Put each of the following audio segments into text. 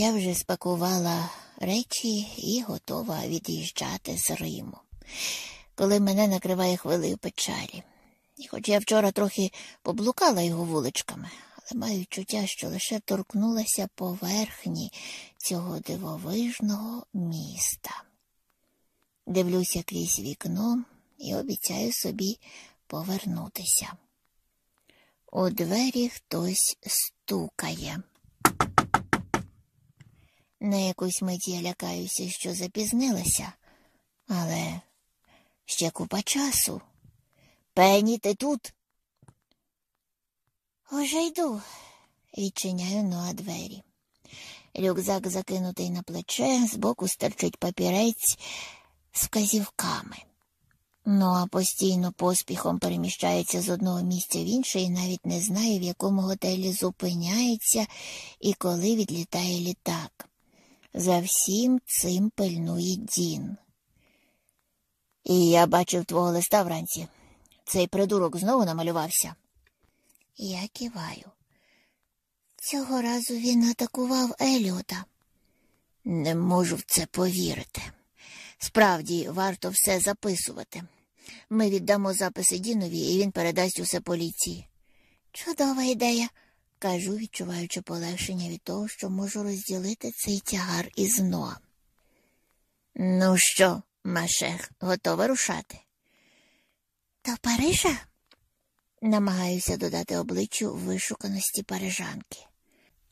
Я вже спакувала речі і готова від'їжджати з Риму, коли мене накриває хвилею печалі. І хоч я вчора трохи поблукала його вуличками, але маю чуття, що лише торкнулася поверхні цього дивовижного міста. Дивлюся крізь вікно і обіцяю собі повернутися. У двері хтось стукає. На якусь мить я лякаюся, що запізнилася, але ще купа часу. Пені, ти тут? Уже йду, відчиняю Ноа двері. Рюкзак закинутий на плече, збоку стерчить папірець з вказівками. Ноа постійно поспіхом переміщається з одного місця в інше і навіть не знає, в якому готелі зупиняється і коли відлітає літак. За всім цим пильнує Дін. І я бачив твого листа вранці. Цей придурок знову намалювався. Я киваю. Цього разу він атакував Еліота. Не можу в це повірити. Справді, варто все записувати. Ми віддамо записи Дінові, і він передасть усе поліції. Чудова ідея, кажу, відчуваючи полегшення від того, що можу розділити цей тягар із Ноа. Ну що, Машех, готова рушати? До Парижа? Намагаюся додати обличчю вишуканості парижанки.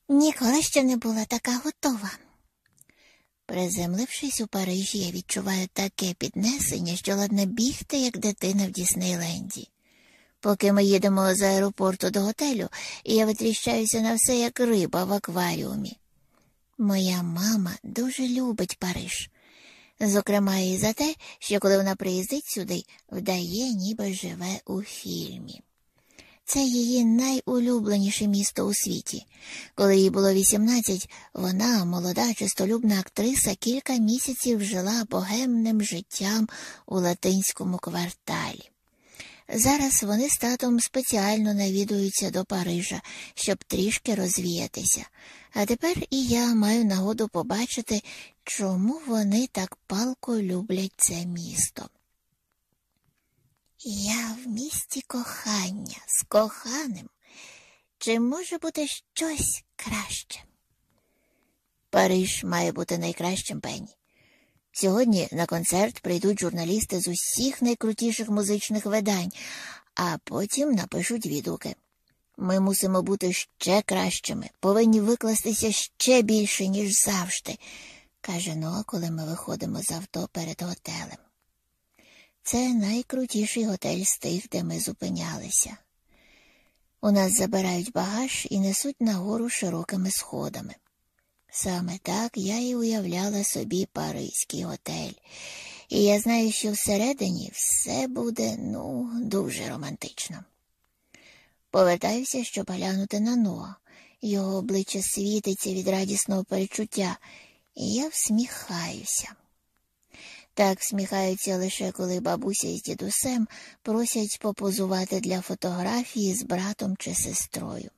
Ніколи ще не була така готова. Приземлившись у Парижі, я відчуваю таке піднесення, що ладна бігти, як дитина в Діснейленді. Поки ми їдемо з аеропорту до готелю, я витріщаюся на все, як риба в акваріумі. Моя мама дуже любить Париж, зокрема і за те, що коли вона приїздить сюди, вдає, ніби живе у фільмі. Це її найулюбленіше місто у світі. Коли їй було 18, вона, молода, чистолюбна актриса, кілька місяців жила богемним життям у латинському кварталі. Зараз вони з татом спеціально навідуються до Парижа, щоб трішки розвіятися. А тепер і я маю нагоду побачити, чому вони так палко люблять це місто. Я в місті кохання з коханим. Чи може бути щось краще? Париж має бути найкращим пені. Сьогодні на концерт прийдуть журналісти з усіх найкрутіших музичних видань, а потім напишуть відгуки. Ми мусимо бути ще кращими, повинні викластися ще більше, ніж завжди, каже Ноа, коли ми виходимо з авто перед готелем. Це найкрутіший готель з тих, де ми зупинялися. У нас забирають багаж і несуть нагору широкими сходами. Саме так я і уявляла собі Паризький готель, і я знаю, що всередині все буде, ну, дуже романтично. Повертаюся, щоб глянути на Ноа. Його обличчя світиться від радісного перечуття, і я всміхаюся. Так всміхаються лише коли бабуся з дідусем просять попозувати для фотографії з братом чи сестрою.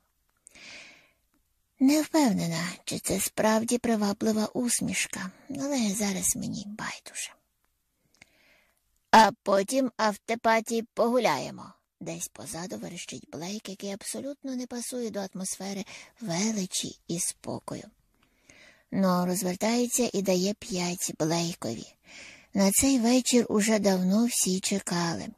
Не впевнена, чи це справді приваблива усмішка, але зараз мені байдуже. А потім автопаті погуляємо. Десь позаду верещить Блейк, який абсолютно не пасує до атмосфери величі і спокою. Но розвертається і дає п'ять Блейкові. На цей вечір уже давно всі чекали.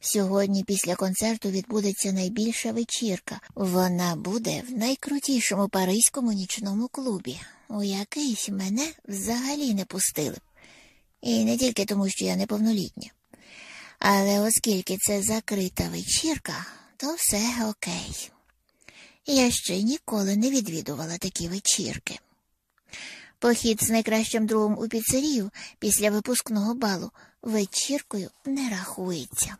Сьогодні після концерту відбудеться найбільша вечірка. Вона буде в найкрутішому паризькому нічному клубі, у якийсь мене взагалі не пустили. І не тільки тому, що я неповнолітня. Але оскільки це закрита вечірка, то все окей. Я ще ніколи не відвідувала такі вечірки. Похід з найкращим другом у піцерію після випускного балу вечіркою не рахується.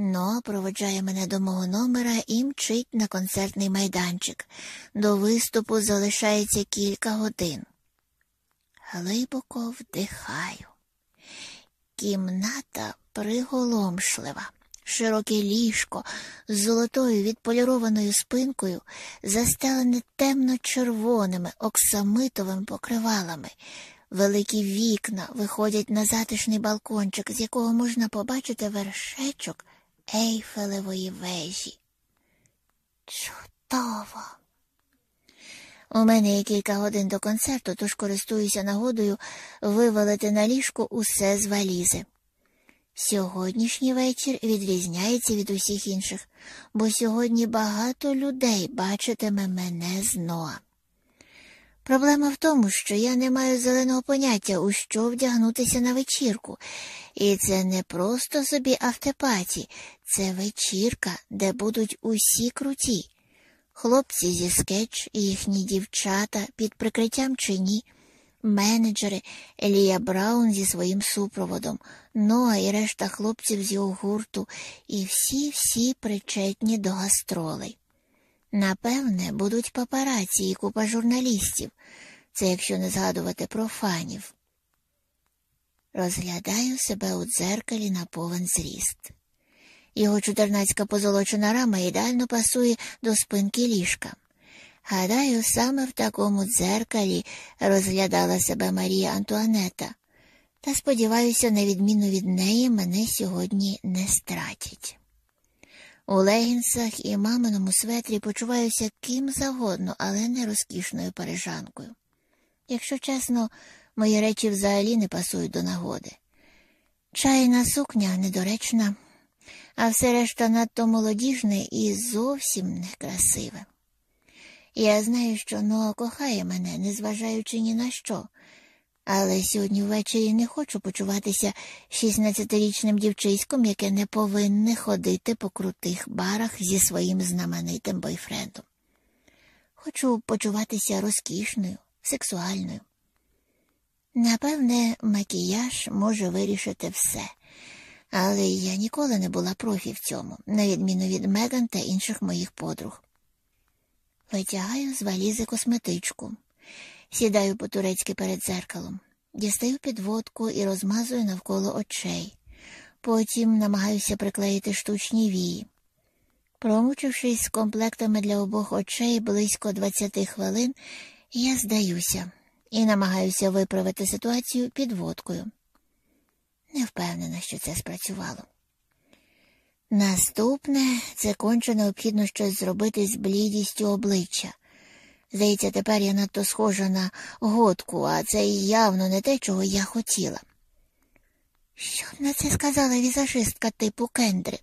Но проводжає мене до мого номера і мчить на концертний майданчик. До виступу залишається кілька годин. Глибоко вдихаю. Кімната приголомшлива, Широке ліжко з золотою відполірованою спинкою, застелене темно-червоними оксамитовими покривалами. Великі вікна виходять на затишний балкончик, з якого можна побачити вершечок Ейфелевої вежі. Чудово! У мене є кілька годин до концерту, тож користуюся нагодою вивалити на ліжку усе з валізи. Сьогоднішній вечір відрізняється від усіх інших, бо сьогодні багато людей бачитиме мене з Ноа. Проблема в тому, що я не маю зеленого поняття, у що вдягнутися на вечірку, і це не просто собі автопаті, це вечірка, де будуть усі круті. Хлопці зі скетч їхні дівчата під прикриттям чи ні, менеджери Елія Браун зі своїм супроводом, Ноа і решта хлопців з його гурту, і всі-всі причетні до гастролей. Напевне, будуть папараці і купа журналістів, це якщо не згадувати про фанів. Розглядаю себе у дзеркалі на повен зріст. Його чудернацька позолочена рама ідеально пасує до спинки ліжка. Гадаю, саме в такому дзеркалі розглядала себе Марія Антуанета, та сподіваюся, на відміну від неї, мене сьогодні не стратять. У легінсах і маминому светрі почуваюся ким завгодно, але не розкішною парижанкою. Якщо чесно, мої речі взагалі не пасують до нагоди. Чайна сукня недоречна, а все решта надто молодіжне і зовсім некрасиве. Я знаю, що Ноа кохає мене, незважаючи ні на що, але сьогодні ввечері не хочу почуватися 16-річним дівчиськом, яке не повинне ходити по крутих барах зі своїм знаменитим бойфрендом. Хочу почуватися розкішною, сексуальною. Напевне, макіяж може вирішити все, але я ніколи не була профі в цьому, на відміну від Меган та інших моїх подруг. Витягаю з валізи косметичку, сідаю по турецьки перед зеркалом, дістаю підводку і розмазую навколо очей. Потім намагаюся приклеїти штучні вії. Промучившись з комплектами для обох очей близько 20 хвилин, я здаюся і намагаюся виправити ситуацію підводкою. Не впевнена, що це спрацювало. Наступне це конче необхідно щось зробити з блідістю обличчя. Здається, тепер я надто схожа на годку, а це явно не те, чого я хотіла. Що б на це сказала візажистка типу Кендри?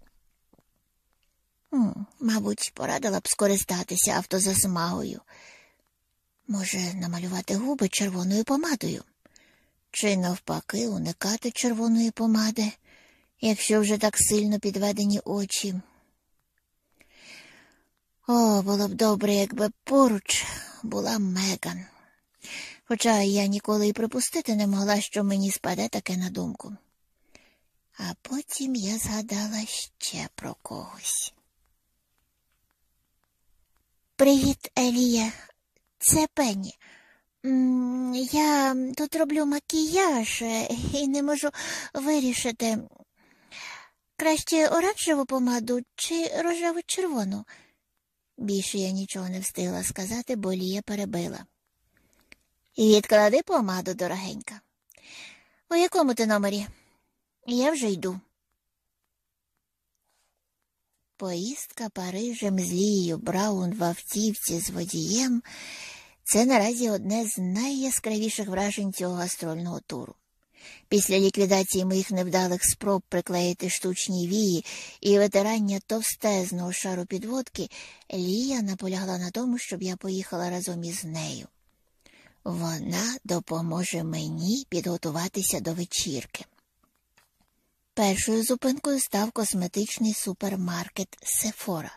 М, мабуть, порадила б скористатися автозасмагою. Може, намалювати губи червоною помадою, чи навпаки уникати червоної помади якщо вже так сильно підведені очі. О, було б добре, якби поруч була Меган. Хоча я ніколи й припустити не могла, що мені спаде таке на думку. А потім я згадала ще про когось. Привіт, Елія, це Пенні. Я тут роблю макіяж е, і не можу вирішити, Краще оранжеву помаду чи рожеву червону. Більше я нічого не встигла сказати, бо Лія перебила. Відклади помаду, дорогенька. У якому ти номері? Я вже йду. Поїздка Парижем з Лією Браун в автівці з водієм це наразі одне з найяскравіших вражень цього гастрольного туру. Після ліквідації моїх невдалих спроб приклеїти штучні вії і витирання товстезного шару підводки, Лія наполягла на тому, щоб я поїхала разом із нею. Вона допоможе мені підготуватися до вечірки. Першою зупинкою став косметичний супермаркет Сефора,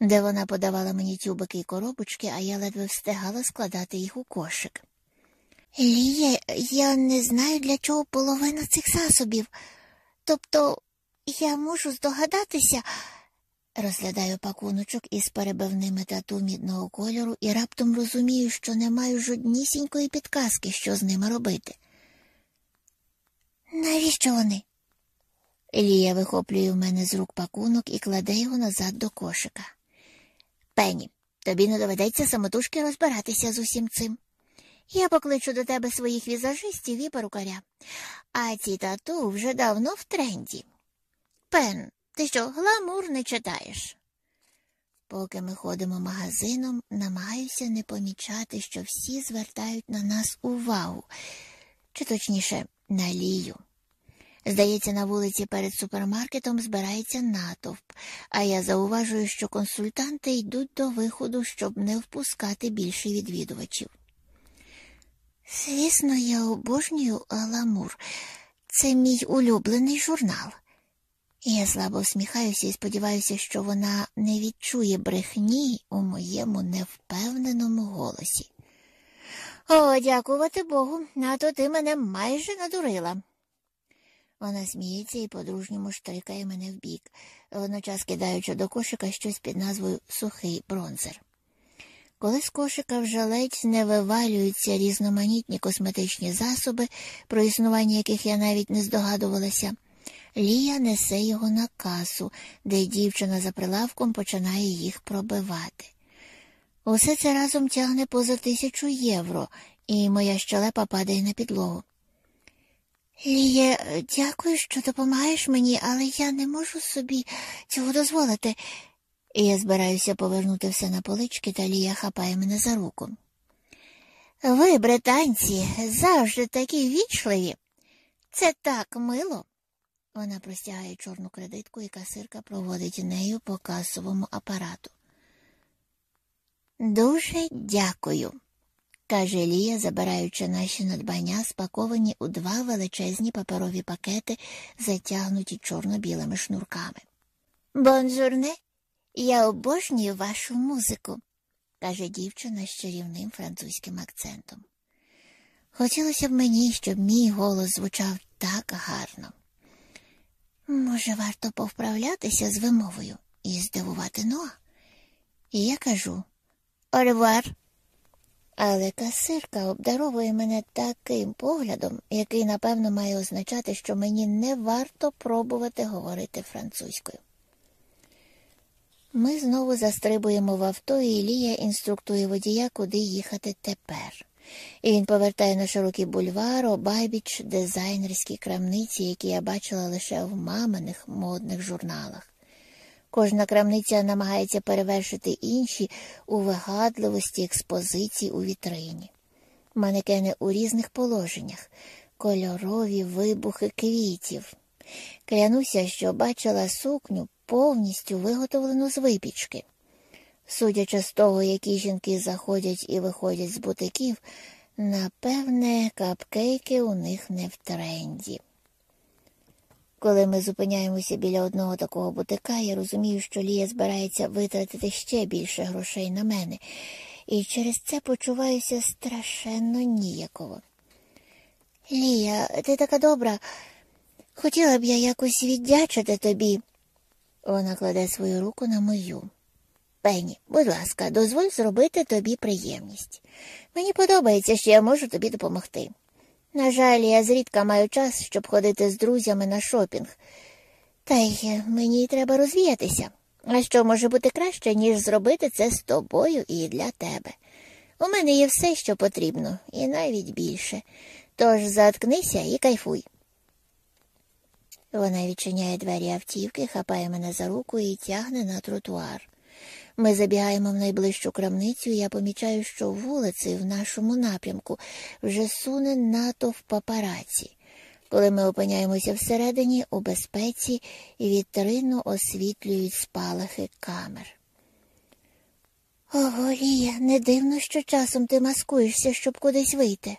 де вона подавала мені тюбики і коробочки, а я ледве встигала складати їх у кошик. Ліє, я не знаю, для чого половина цих засобів. Тобто я можу здогадатися, розглядаю пакуночок із перебивними тату мідного кольору і раптом розумію, що не маю жоднісінької підказки, що з ними робити. Навіщо вони? Лія вихоплює в мене з рук пакунок і кладе його назад до кошика. Пені, тобі не доведеться самотужки розбиратися з усім цим. Я покличу до тебе своїх візажистів і перукаря, а ці тату вже давно в тренді. Пен, ти що, гламур не читаєш? Поки ми ходимо магазином, намагаюся не помічати, що всі звертають на нас увагу, чи точніше, на лію. Здається, на вулиці перед супермаркетом збирається натовп, а я зауважую, що консультанти йдуть до виходу, щоб не впускати більше відвідувачів. Звісно, я обожнюю Аламур. Це мій улюблений журнал. Я слабо всміхаюся і сподіваюся, що вона не відчує брехні у моєму невпевненому голосі. О, дякувати Богу, а то ти мене майже надурила. Вона сміється і по-дружньому штрикає мене вбік, водночас кидаючи до кошика щось під назвою Сухий бронзер. Коли з кошика вже ледь не вивалюються різноманітні косметичні засоби, про існування яких я навіть не здогадувалася, Лія несе його на касу, де дівчина за прилавком починає їх пробивати. Усе це разом тягне поза тисячу євро, і моя щелепа падає на підлогу. Ліє, дякую, що допомагаєш мені, але я не можу собі цього дозволити. Я збираюся повернути все на полички, та Лія хапає мене за руку. Ви, британці, завжди такі вічливі. Це так мило. Вона простягає чорну кредитку, і касирка проводить нею по касовому апарату. Дуже дякую, каже Лія, забираючи наші надбання, спаковані у два величезні паперові пакети, затягнуті чорно-білими шнурками. Бонжурне, я обожнюю вашу музику, каже дівчина з чарівним французьким акцентом. Хотілося б мені, щоб мій голос звучав так гарно. Може, варто повправлятися з вимовою і здивувати Ноа? І я кажу Оревуар. Але касирка обдаровує мене таким поглядом, який, напевно, має означати, що мені не варто пробувати говорити французькою. Ми знову застрибуємо в авто, і Лія інструктує водія, куди їхати тепер. І він повертає на широкий бульвар, обайбіч дизайнерські крамниці, які я бачила лише в маминих модних журналах. Кожна крамниця намагається перевершити інші у вигадливості експозицій у вітрині. Манекени у різних положеннях, кольорові вибухи квітів. Клянуся, що бачила сукню повністю виготовлену з випічки. Судячи з того, які жінки заходять і виходять з бутиків, напевне, капкейки у них не в тренді. Коли ми зупиняємося біля одного такого бутика, я розумію, що Лія збирається витратити ще більше грошей на мене, і через це почуваюся страшенно ніяково. Лія, ти така добра, хотіла б я якось віддячити тобі. Вона кладе свою руку на мою. Пені, будь ласка, дозволь зробити тобі приємність. Мені подобається, що я можу тобі допомогти. На жаль, я зрідка маю час, щоб ходити з друзями на шопінг. Та й мені треба розвіятися. А що може бути краще, ніж зробити це з тобою і для тебе? У мене є все, що потрібно, і навіть більше. Тож заткнися і кайфуй. Вона відчиняє двері автівки, хапає мене за руку і тягне на тротуар. Ми забігаємо в найближчу крамницю, і я помічаю, що вулиці в нашому напрямку вже суне натовп папараці. Коли ми опиняємося всередині, у безпеці вітрину освітлюють спалахи камер. Ого, Лія, не дивно, що часом ти маскуєшся, щоб кудись вийти.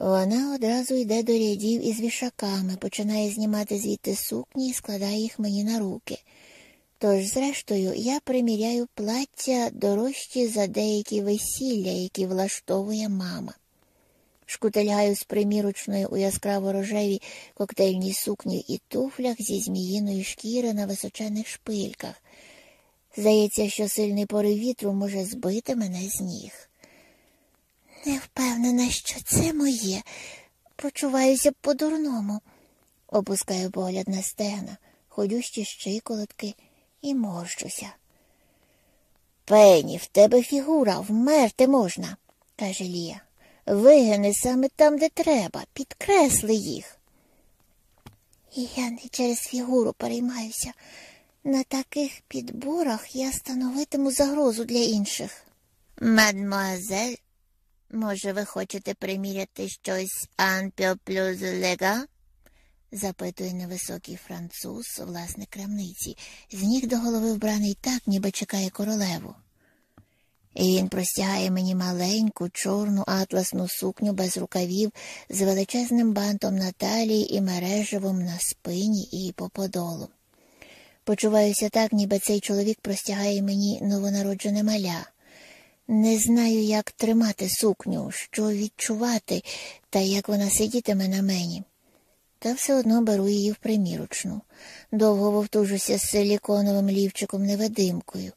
Вона одразу йде до рядів із вішаками, починає знімати звідти сукні і складає їх мені на руки. Тож, зрештою, я приміряю плаття дорожчі за деякі весілля, які влаштовує мама. Шкутельгаю з примірочною у яскраво рожевій коктейльній сукні і туфлях зі зміїної шкіри на височених шпильках. Здається, що сильний порив вітру може збити мене з ніг. Не впевнена, що це моє. Почуваюся по-дурному. Опускаю погляд на стегна, ходющі щиколотки і морщуся. Пені, в тебе фігура, вмерти можна, каже Лія. Вигини саме там, де треба, підкресли їх. І я не через фігуру переймаюся. На таких підборах я становитиму загрозу для інших. Мадмуазель, може, ви хочете приміряти щось un peu plus léger? запитує невисокий француз, власник крамниці, з ніг до голови вбраний так, ніби чекає королеву. І він простягає мені маленьку, чорну атласну сукню без рукавів з величезним бантом на талії і мережевом на спині і по подолу. Почуваюся так, ніби цей чоловік простягає мені новонароджене маля. Не знаю, як тримати сукню, що відчувати та як вона сидітиме на мені. Та все одно беру її в примірочну. Довго вовтужуся з силіконовим лівчиком невидимкою.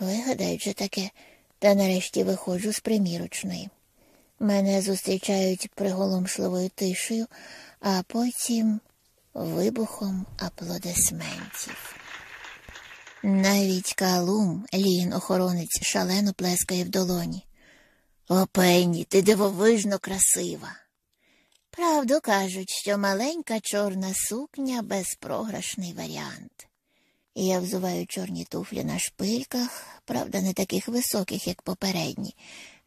Вигадають же таке, та нарешті виходжу з примірочної. Мене зустрічають приголомшливою тишею, а потім вибухом аплодисментів. Навіть Калум, лін охоронець, шалено плескає в долоні. О, Пенні, ти дивовижно красива. Правду кажуть, що маленька чорна сукня безпрограшний варіант. Я взуваю чорні туфлі на шпильках, правда, не таких високих, як попередні,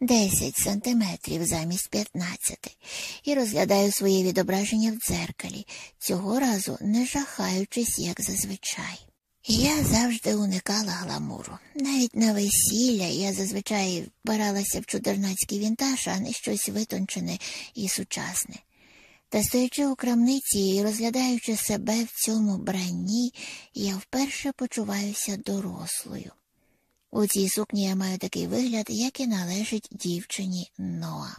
десять сантиметрів замість п'ятнадцяти, і розглядаю своє відображення в дзеркалі, цього разу не жахаючись, як зазвичай. Я завжди уникала гламуру. Навіть на весілля я зазвичай вбиралася в чудернацький вінтаж, а не щось витончене і сучасне. Та стоячи у крамниці і розглядаючи себе в цьому бранні, я вперше почуваюся дорослою. У цій сукні я маю такий вигляд, як і належить дівчині Ноа.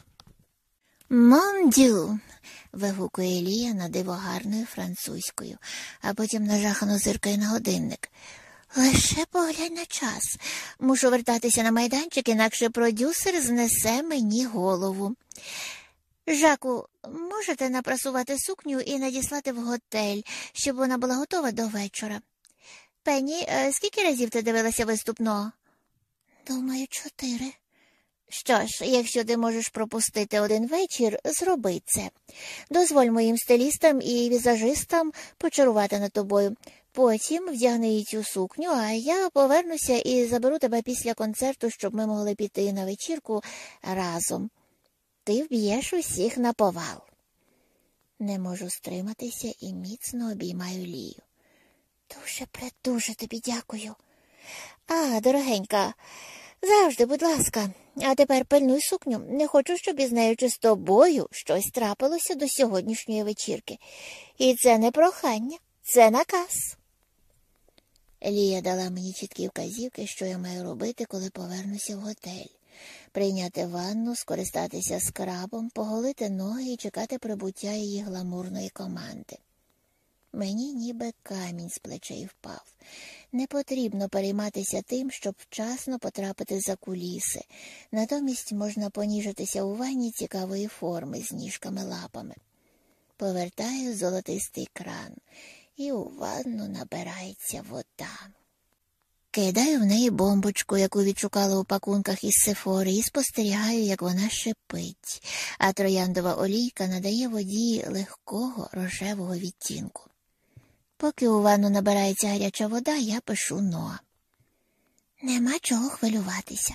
Мондю. вигукує Лія на диво гарною французькою, а потім нажахано зиркає на годинник. Лише поглянь на час. Мушу вертатися на майданчик, інакше продюсер знесе мені голову. Жаку, можете напрасувати сукню і надіслати в готель, щоб вона була готова до вечора. Пенні, е, скільки разів ти дивилася виступно? Думаю, чотири. Що ж, якщо ти можеш пропустити один вечір, зроби це. Дозволь моїм стилістам і візажистам почарувати над тобою. Потім вдягни їй цю сукню, а я повернуся і заберу тебе після концерту, щоб ми могли піти на вечірку разом. Ти вб'єш усіх на повал. Не можу стриматися і міцно обіймаю лію. Дуже предуже тобі дякую. А, дорогенька, завжди, будь ласка, а тепер пильнуй сукню. Не хочу, щоб із нею чи з тобою щось трапилося до сьогоднішньої вечірки. І це не прохання, це наказ. Лія дала мені чіткі вказівки, що я маю робити, коли повернуся в готель. Прийняти ванну, скористатися скрабом, поголити ноги і чекати прибуття її гламурної команди. Мені ніби камінь з плечей впав. Не потрібно перейматися тим, щоб вчасно потрапити за куліси. Натомість можна поніжитися у ванні цікавої форми з ніжками лапами. Повертаю золотистий кран, і у ванну набирається вода. Кидаю в неї бомбочку, яку відшукала у пакунках із сефори, і спостерігаю, як вона шипить, а трояндова олійка надає воді легкого рожевого відтінку. Поки у ванну набирається гаряча вода, я пишу Ноа. Нема чого хвилюватися,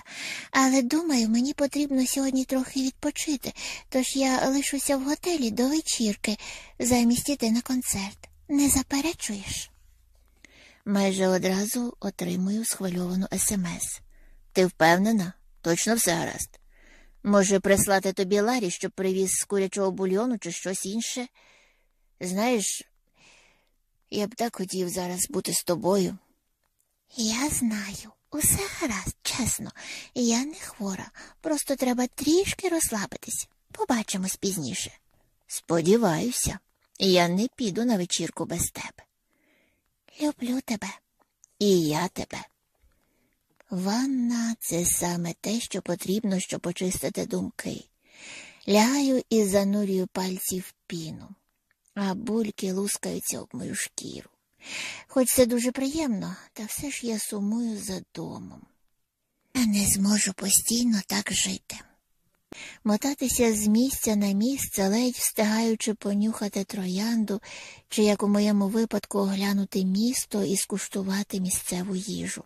але думаю, мені потрібно сьогодні трохи відпочити, тож я лишуся в готелі до вечірки, замість іти на концерт. Не заперечуєш? Майже одразу отримую схвильовану смс. Ти впевнена? Точно все гаразд. Може, прислати тобі Ларі, щоб привіз з курячого бульйону чи щось інше? Знаєш, я б так хотів зараз бути з тобою. Я знаю, усе гаразд, чесно, я не хвора, просто треба трішки розслабитись. Побачимось пізніше. Сподіваюся, я не піду на вечірку без тебе. Люблю тебе, і я тебе. Ванна це саме те, що потрібно, щоб почистити думки. Лягаю і занурюю пальці в піну. А бульки лускаються об мою шкіру. Хоч це дуже приємно, та все ж я сумую за домом. Я не зможу постійно так жити. Мотатися з місця на місце, ледь встигаючи понюхати троянду, чи, як у моєму випадку, оглянути місто і скуштувати місцеву їжу.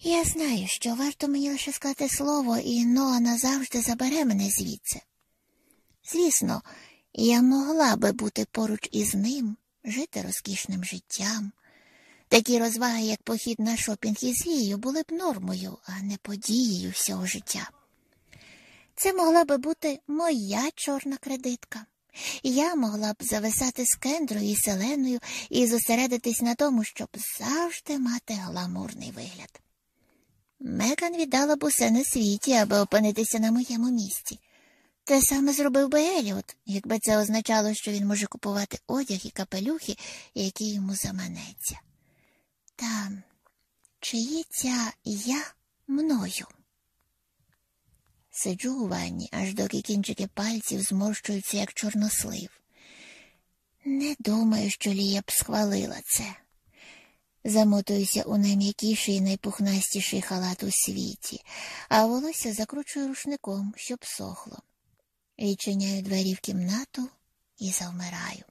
Я знаю, що варто мені лише сказати слово, і Ноа назавжди забере мене звідси. Звісно, я могла би бути поруч із ним, жити розкішним життям. Такі розваги, як похід на шопінг із Лією, були б нормою, а не подією всього життя. Це могла би бути моя чорна кредитка. Я могла б зависати з кендрою і селеною і зосередитись на тому, щоб завжди мати гламурний вигляд. Меган віддала б усе на світі, аби опинитися на моєму місці. Те саме зробив би Еліот, якби це означало, що він може купувати одяг і капелюхи, які йому заманеться. Та чи є я мною? Сиджу у ванні, аж доки кінчики пальців зморщуються, як чорнослив. Не думаю, що Лія б схвалила це. Замотуюся у найм'якіший і найпухнастіший халат у світі, а волосся закручую рушником, щоб сохло. Відчиняю двері в кімнату і завмираю.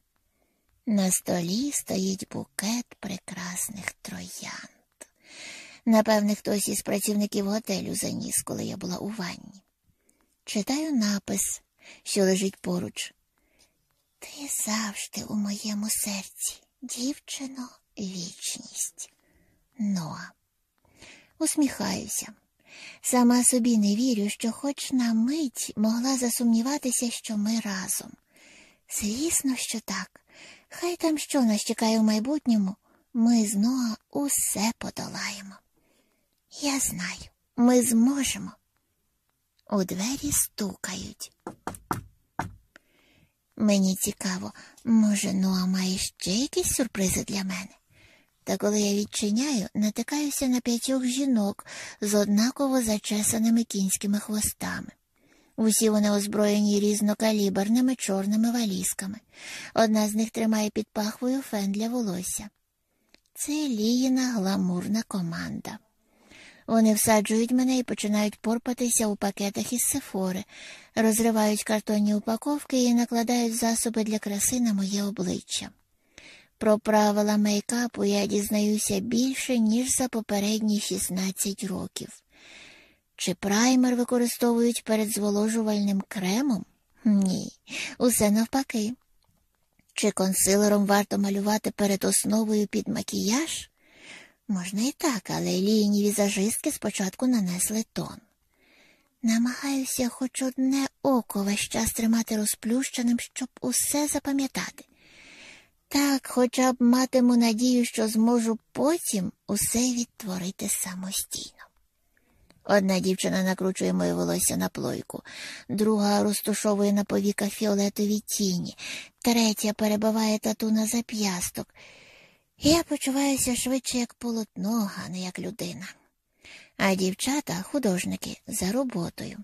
На столі стоїть букет прекрасних троянд. Напевне, хтось із працівників готелю заніс, коли я була у ванні. Читаю напис, що лежить поруч. Ти завжди у моєму серці, дівчино, вічність. Ноа. Усміхаюся. Сама собі не вірю, що хоч на мить могла засумніватися, що ми разом. Звісно, що так. Хай там що нас чекає в майбутньому, ми з Ноа усе подолаємо. Я знаю, ми зможемо. У двері стукають. Мені цікаво, може, Ноа має ще якісь сюрпризи для мене. Та коли я відчиняю, натикаюся на п'ятьох жінок з однаково зачесаними кінськими хвостами. Усі вони озброєні різнокаліберними чорними валізками. Одна з них тримає під пахвою фен для волосся. Це Ліїна гламурна команда. Вони всаджують мене і починають порпатися у пакетах із сефори, розривають картонні упаковки і накладають засоби для краси на моє обличчя. Про правила мейкапу я дізнаюся більше, ніж за попередні 16 років. Чи праймер використовують перед зволожувальним кремом? Ні, усе навпаки. Чи консилером варто малювати перед основою під макіяж? Можна і так, але лінії візажистки спочатку нанесли тон. Намагаюся хоч одне око весь час тримати розплющеним, щоб усе запам'ятати. Так, хоча б матиму надію, що зможу потім усе відтворити самостійно. Одна дівчина накручує моє волосся на плойку, друга розтушовує на повіках фіолетові тіні, третя перебиває тату на зап'ясток. Я почуваюся швидше як полотно, а не як людина. А дівчата, художники, за роботою.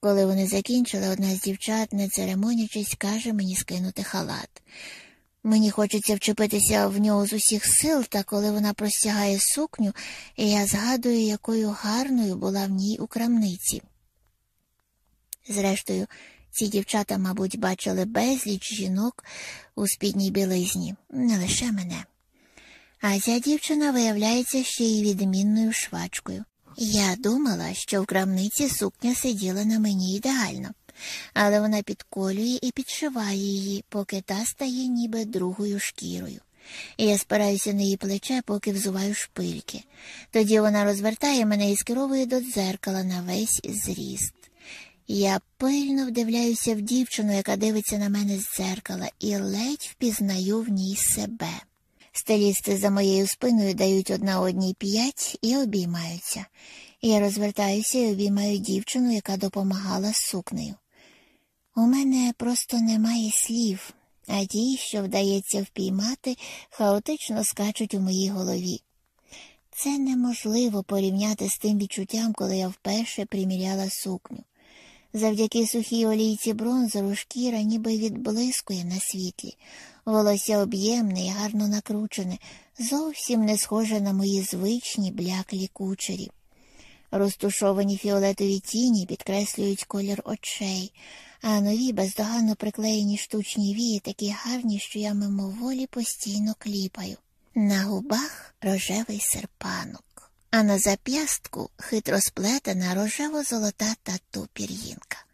Коли вони закінчили, одна з дівчат, не церемонячись, каже мені скинути халат. Мені хочеться вчепитися в нього з усіх сил, та коли вона простягає сукню, я згадую, якою гарною була в ній у крамниці. Зрештою, ці дівчата, мабуть, бачили безліч жінок у спідній білизні, не лише мене. А ця дівчина виявляється ще й відмінною швачкою. Я думала, що в крамниці сукня сиділа на мені ідеально, але вона підколює і підшиває її, поки та стає ніби другою шкірою. Я спираюся на її плече, поки взуваю шпильки. Тоді вона розвертає мене і скеровує до дзеркала на весь зріст. Я пильно вдивляюся в дівчину, яка дивиться на мене з дзеркала, і ледь впізнаю в ній себе. Стилісти за моєю спиною дають одна одній п'ять і обіймаються. Я розвертаюся і обіймаю дівчину, яка допомагала з сукнею. У мене просто немає слів, а ті, що вдається впіймати, хаотично скачуть у моїй голові. Це неможливо порівняти з тим відчуттям, коли я вперше приміряла сукню. Завдяки сухій олійці бронзору шкіра ніби відблискує на світлі, волосся об'ємне і гарно накручене, зовсім не схоже на мої звичні бляклі кучері. Розтушовані фіолетові тіні підкреслюють колір очей, а нові бездоганно приклеєні штучні вії такі гарні, що я мимоволі постійно кліпаю. На губах рожевий серпанок, а на зап'ястку хитро сплетена рожево-золота тату пір'їнка.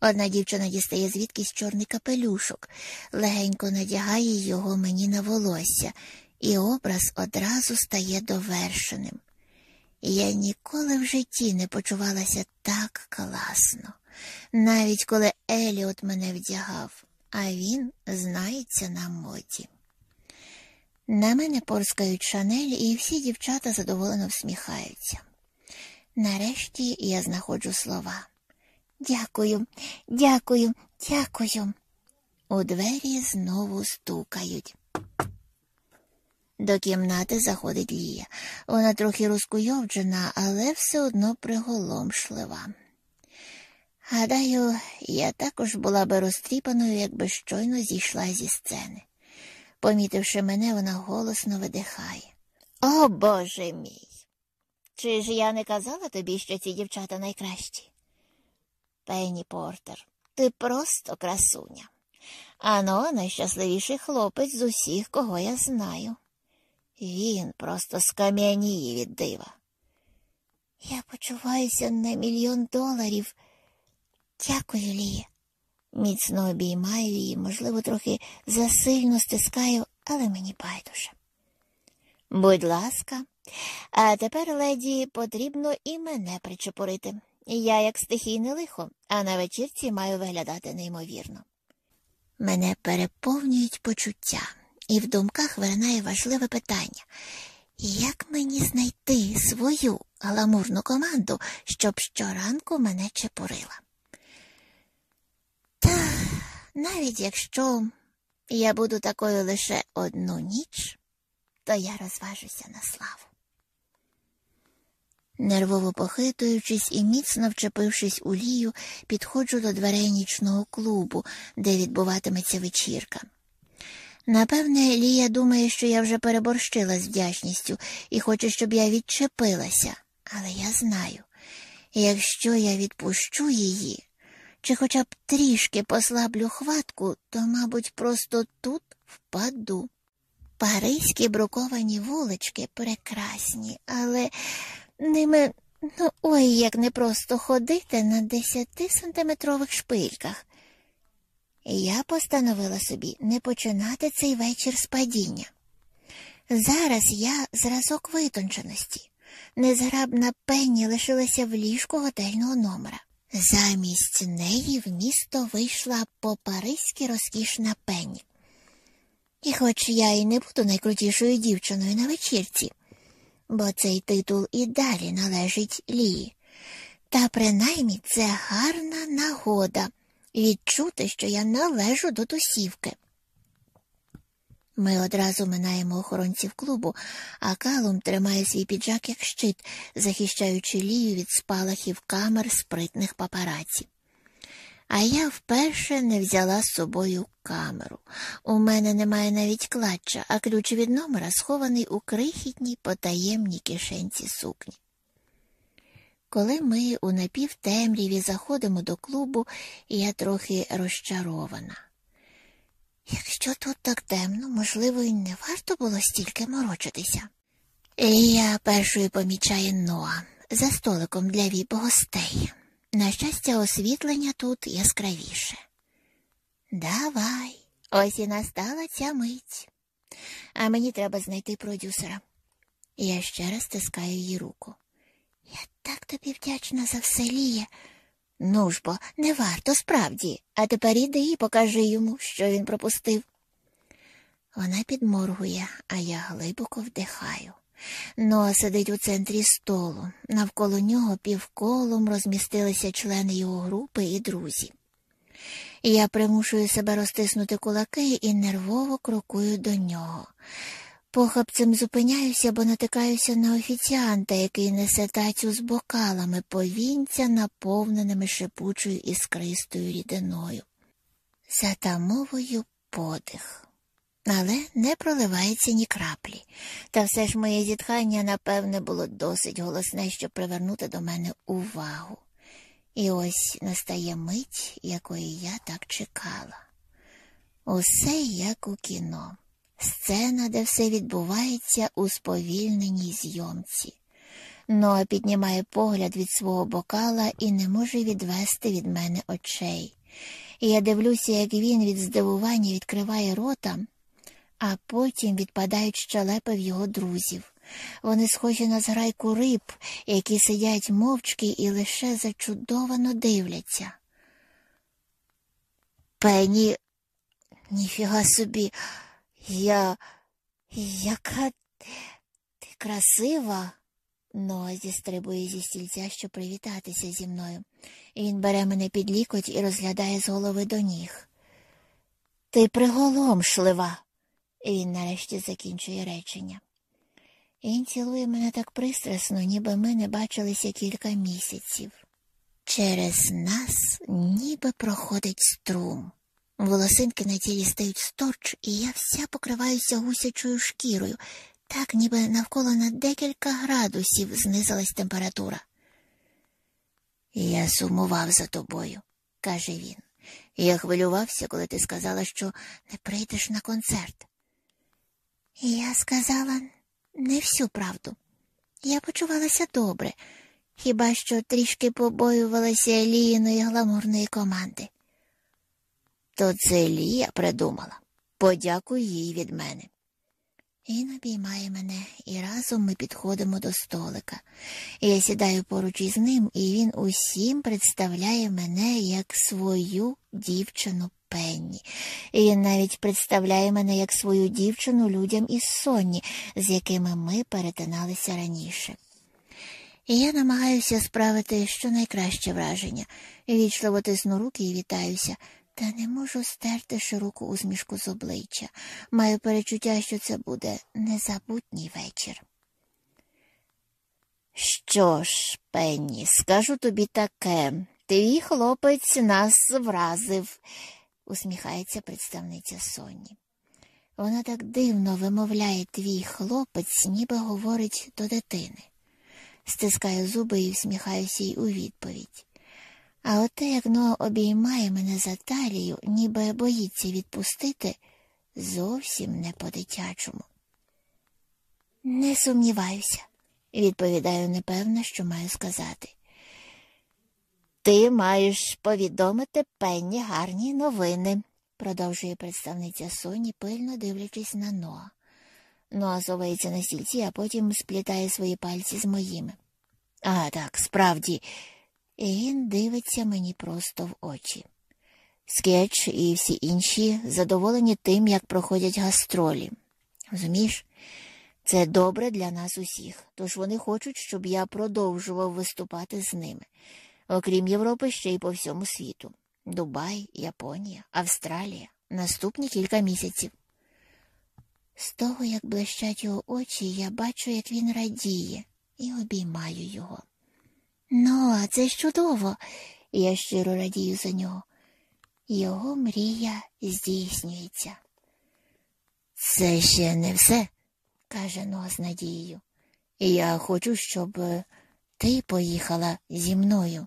Одна дівчина дістає звідкись чорний капелюшок, легенько надягає його мені на волосся, і образ одразу стає довершеним. Я ніколи в житті не почувалася так класно, навіть коли Еліот мене вдягав, а він знається на моді. На мене порскають шанель, і всі дівчата задоволено всміхаються. Нарешті я знаходжу слова. Дякую, дякую, дякую. У двері знову стукають. До кімнати заходить Лія. Вона трохи розкуйовджена, але все одно приголомшлива. Гадаю, я також була би розтріпаною, якби щойно зійшла зі сцени. Помітивши мене, вона голосно видихає. О Боже мій! Чи ж я не казала тобі, що ці дівчата найкращі? Пенні Портер, ти просто красуня. Ано найщасливіший хлопець з усіх, кого я знаю. Він просто скам'яніє від дива. Я почуваюся на мільйон доларів. Дякую, Лія. Міцно обіймаю її, можливо, трохи засильно стискаю, але мені байдуже. Будь ласка, а тепер, леді, потрібно і мене причепурити. Я як стихійне лихо, а на вечірці маю виглядати неймовірно. Мене переповнюють почуття, і в думках виринає важливе питання як мені знайти свою гламурну команду, щоб щоранку мене чепурила? Та навіть якщо я буду такою лише одну ніч, то я розважуся на славу. Нервово похитуючись і міцно вчепившись у лію, підходжу до дверей нічного клубу, де відбуватиметься вечірка. Напевне, Лія думає, що я вже переборщила з вдячністю і хоче, щоб я відчепилася, але я знаю, якщо я відпущу її, чи хоча б трішки послаблю хватку, то, мабуть, просто тут впаду. Паризькі бруковані вулички прекрасні, але ними ну ой як непросто ходити на десятисантиметрових шпильках. Я постановила собі не починати цей вечір з падіння. Зараз я зразок витонченості. Незграбна пенні лишилася в ліжку готельного номера. Замість неї в місто вийшла по паризьки розкішна пенні. І хоч я і не буду найкрутішою дівчиною на вечірці, бо цей титул і далі належить Лії, та принаймні це гарна нагода відчути, що я належу до тусівки. Ми одразу минаємо охоронців клубу, а Калум тримає свій піджак як щит, захищаючи лію від спалахів камер спритних папараці. А я вперше не взяла з собою камеру. У мене немає навіть клатча, а ключ від номера схований у крихітній потаємній кишенці сукні. Коли ми у напівтемряві заходимо до клубу, я трохи розчарована. Якщо тут так темно, можливо, і не варто було стільки морочитися. І я першою помічаю Ноа за столиком для віп гостей. На щастя, освітлення тут яскравіше. Давай, ось і настала ця мить. А мені треба знайти продюсера. Я ще раз стискаю її руку. Я так тобі вдячна за все, Лія. Ну ж бо, не варто справді, а тепер іди і покажи йому, що він пропустив. Вона підморгує, а я глибоко вдихаю. Ноа сидить у центрі столу. Навколо нього півколом розмістилися члени його групи і друзі. Я примушую себе розтиснути кулаки і нервово крокую до нього. Похапцем зупиняюся, бо натикаюся на офіціанта, який несе тацю з бокалами, повінця, наповненими шипучою іскристою рідиною. Затамовую подих, але не проливається ні краплі. Та все ж моє зітхання, напевне, було досить голосне, щоб привернути до мене увагу. І ось настає мить, якої я так чекала. Усе як у кіно. Сцена, де все відбувається у сповільненій зйомці. Ноа піднімає погляд від свого бокала і не може відвести від мене очей. Я дивлюся, як він від здивування відкриває рота, а потім відпадають щелепи в його друзів. Вони схожі на зграйку риб, які сидять мовчки і лише зачудовано дивляться. Пені, ніфіга собі. Я. яка ти красива. Ноа зістрибує зі стільця, щоб привітатися зі мною. Він бере мене під лікоть і розглядає з голови до ніг. Ти приголомшлива. Він нарешті закінчує речення. Він цілує мене так пристрасно, ніби ми не бачилися кілька місяців. Через нас ніби проходить струм. Волосинки на тілі стають сторч, і я вся покриваюся гусячою шкірою, так ніби навколо на декілька градусів знизилась температура. Я сумував за тобою, каже він. Я хвилювався, коли ти сказала, що не прийдеш на концерт. Я сказала не всю правду. Я почувалася добре, хіба що трішки побоювалася Еліїної гламурної команди. То це Лія придумала. Подякуй їй від мене. Він обіймає мене, і разом ми підходимо до столика. Я сідаю поруч із ним, і він усім представляє мене як свою дівчину Пенні. І він навіть представляє мене як свою дівчину людям із Сонні, з якими ми перетиналися раніше. І я намагаюся справити щонайкраще враження, вічливо тисну руки і вітаюся. Та не можу стерти широку усмішку з обличчя. Маю перечуття, що це буде незабутній вечір. Що ж, Пенні, скажу тобі таке. Твій хлопець нас вразив, усміхається представниця Соні. Вона так дивно вимовляє твій хлопець, ніби говорить до дитини. Стискаю зуби і всміхаюся й у відповідь. А оте, як Ноа обіймає мене за талію, ніби боїться відпустити, зовсім не по-дитячому. Не сумніваюся, відповідаю непевно, що маю сказати. Ти маєш повідомити пенні гарні новини, продовжує представниця Соні, пильно дивлячись на Ноа. Ноа зовається на стільці, а потім сплітає свої пальці з моїми. А так, справді і він дивиться мені просто в очі. Скетч і всі інші задоволені тим, як проходять гастролі. Розумієш? Це добре для нас усіх, тож вони хочуть, щоб я продовжував виступати з ними, окрім Європи, ще й по всьому світу Дубай, Японія, Австралія, наступні кілька місяців. З того, як блищать його очі, я бачу, як він радіє, і обіймаю його. Ну, а це чудово, я щиро радію за нього. Його мрія здійснюється. Це ще не все, каже Ноа з надією. Я хочу, щоб ти поїхала зі мною.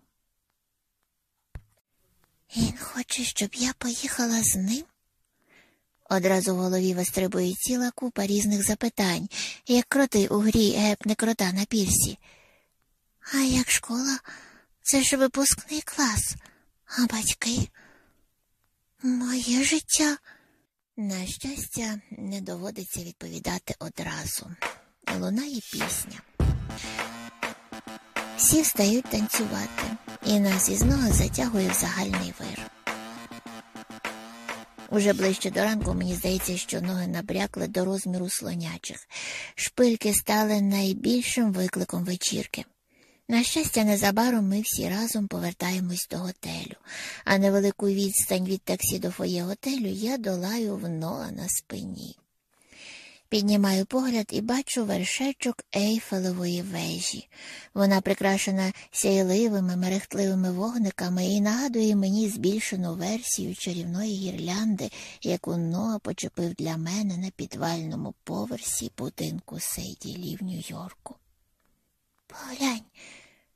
Він хоче, щоб я поїхала з ним? Одразу в голові вистрибує ціла купа різних запитань, як кроти у грі гепне крота на пірсі. А як школа? Це ж випускний клас, а батьки? Моє життя. На щастя, не доводиться відповідати одразу. Лунає пісня. Всі встають танцювати, і нас із нього затягує в загальний вир. Уже ближче до ранку мені здається, що ноги набрякли до розміру слонячих. Шпильки стали найбільшим викликом вечірки. На щастя, незабаром ми всі разом повертаємось до готелю, а невелику відстань від таксі до фоє готелю я долаю в ноа на спині. Піднімаю погляд і бачу вершечок Ейфелевої вежі. Вона прикрашена сяйливими, мерехтливими вогниками і нагадує мені збільшену версію чарівної гірлянди, яку Ноа почепив для мене на підвальному поверсі будинку Сейділі в Нью-Йорку. Поглянь,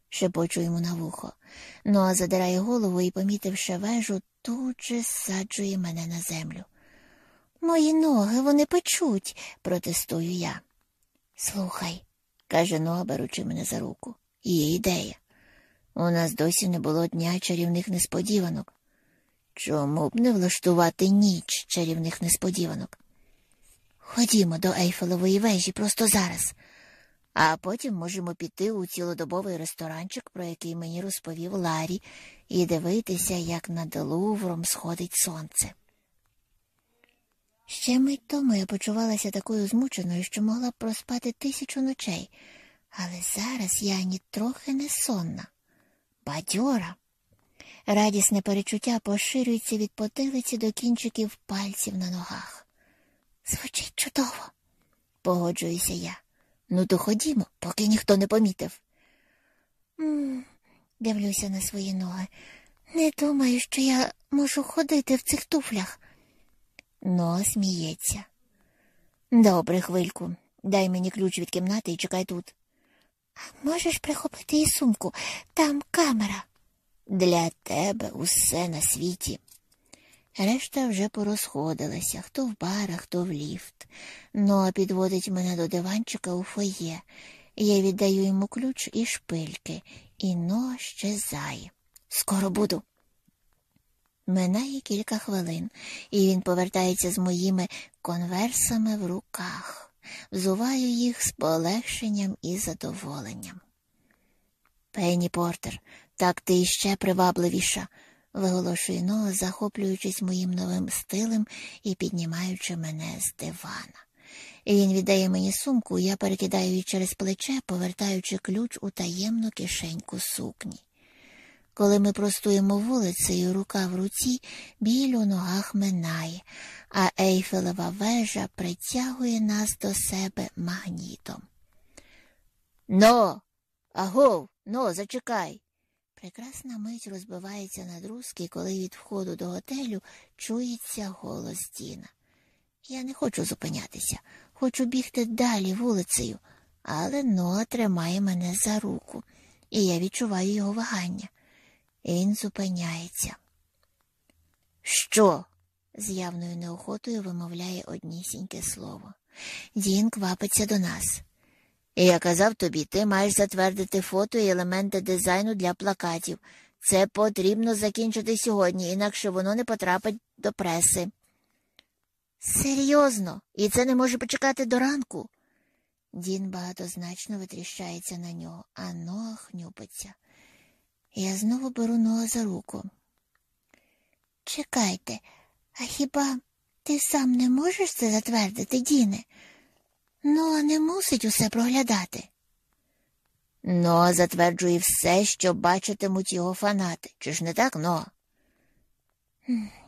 шепочу йому на вухо. Ноа задирає голову і, помітивши вежу, тут же саджує мене на землю. Мої ноги вони печуть, протестую я. Слухай, каже Ноа, беручи мене за руку. Є ідея. У нас досі не було дня чарівних несподіванок. Чому б не влаштувати ніч чарівних несподіванок? Ходімо до Ейфелевої вежі просто зараз, а потім можемо піти у цілодобовий ресторанчик, про який мені розповів Ларі, і дивитися, як над Лувром сходить сонце. Ще мить тому я почувалася такою змученою, що могла б проспати тисячу ночей, але зараз я ні трохи не сонна, бадьора. Радісне перечуття поширюється від потилиці до кінчиків пальців на ногах. Звучить чудово, погоджуюся я. Ну, то ходімо, поки ніхто не помітив. М дивлюся на свої ноги. Не думаю, що я можу ходити в цих туфлях. Но сміється. Добре, хвильку. Дай мені ключ від кімнати і чекай тут. Можеш прихопити і сумку, там камера. Для тебе усе на світі. Решта вже порозходилася, хто в барах, хто в ліфт. Ноа підводить мене до диванчика у фоє. Я віддаю йому ключ і шпильки, і Ноа щезає. Скоро буду. Минає кілька хвилин, і він повертається з моїми конверсами в руках, взуваю їх з полегшенням і задоволенням. Пенні Портер, так ти іще привабливіша, виголошує Ноа, захоплюючись моїм новим стилем і піднімаючи мене з дивана. Він віддає мені сумку, я перекидаю її через плече, повертаючи ключ у таємну кишеньку сукні. Коли ми простуємо вулицею, рука в руці, біль у ногах минає, а Ейфелева вежа притягує нас до себе магнітом. Но, агов, но, зачекай. Прекрасна мить розбивається на друзки, коли від входу до готелю чується голос Діна. Я не хочу зупинятися, хочу бігти далі вулицею, але Ноа тримає мене за руку, і я відчуваю його вагання. Він зупиняється. Що? з явною неохотою вимовляє однісіньке слово. Дін квапиться до нас. Я казав тобі, ти маєш затвердити фото і елементи дизайну для плакатів. Це потрібно закінчити сьогодні, інакше воно не потрапить до преси. Серйозно, і це не може почекати до ранку. Дін багатозначно витріщається на нього, а Ноа хнюпиться. Я знову беру Ноа за руку. Чекайте, а хіба ти сам не можеш це затвердити, Діне? Ноа не мусить усе проглядати. Ноа затверджує все, що бачитимуть його фанати. Чи ж не так, Ноа?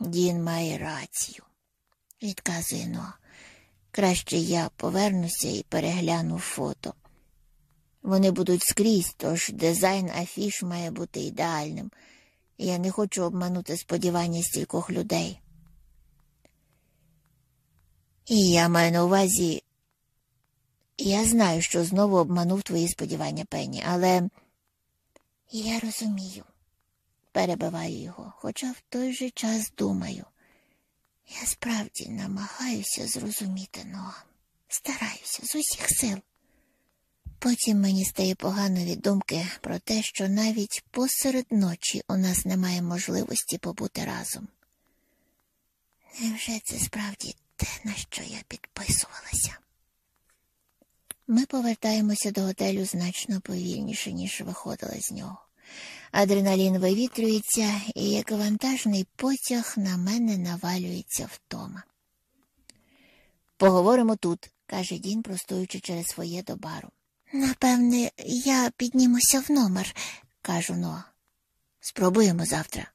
Дін має рацію, відказує Ноа. Краще я повернуся і перегляну фото. Вони будуть скрізь, тож дизайн афіш має бути ідеальним. Я не хочу обманути сподівання стількох людей. І я маю на увазі. Я знаю, що знову обманув твої сподівання, Пенні, але я розумію, перебиваю його, хоча в той же час думаю. Я справді намагаюся зрозуміти Ноа. стараюся з усіх сил. Потім мені стає погано від думки про те, що навіть посеред ночі у нас немає можливості побути разом. Невже це справді те, на що я підписувалася? Ми повертаємося до готелю значно повільніше, ніж виходила з нього. Адреналін вивітрюється, і як вантажний потяг на мене навалюється втома. Поговоримо тут, каже Дін, простуючи через своє до бару. Напевне, я піднімуся в номер, кажу Ноа. Спробуємо завтра,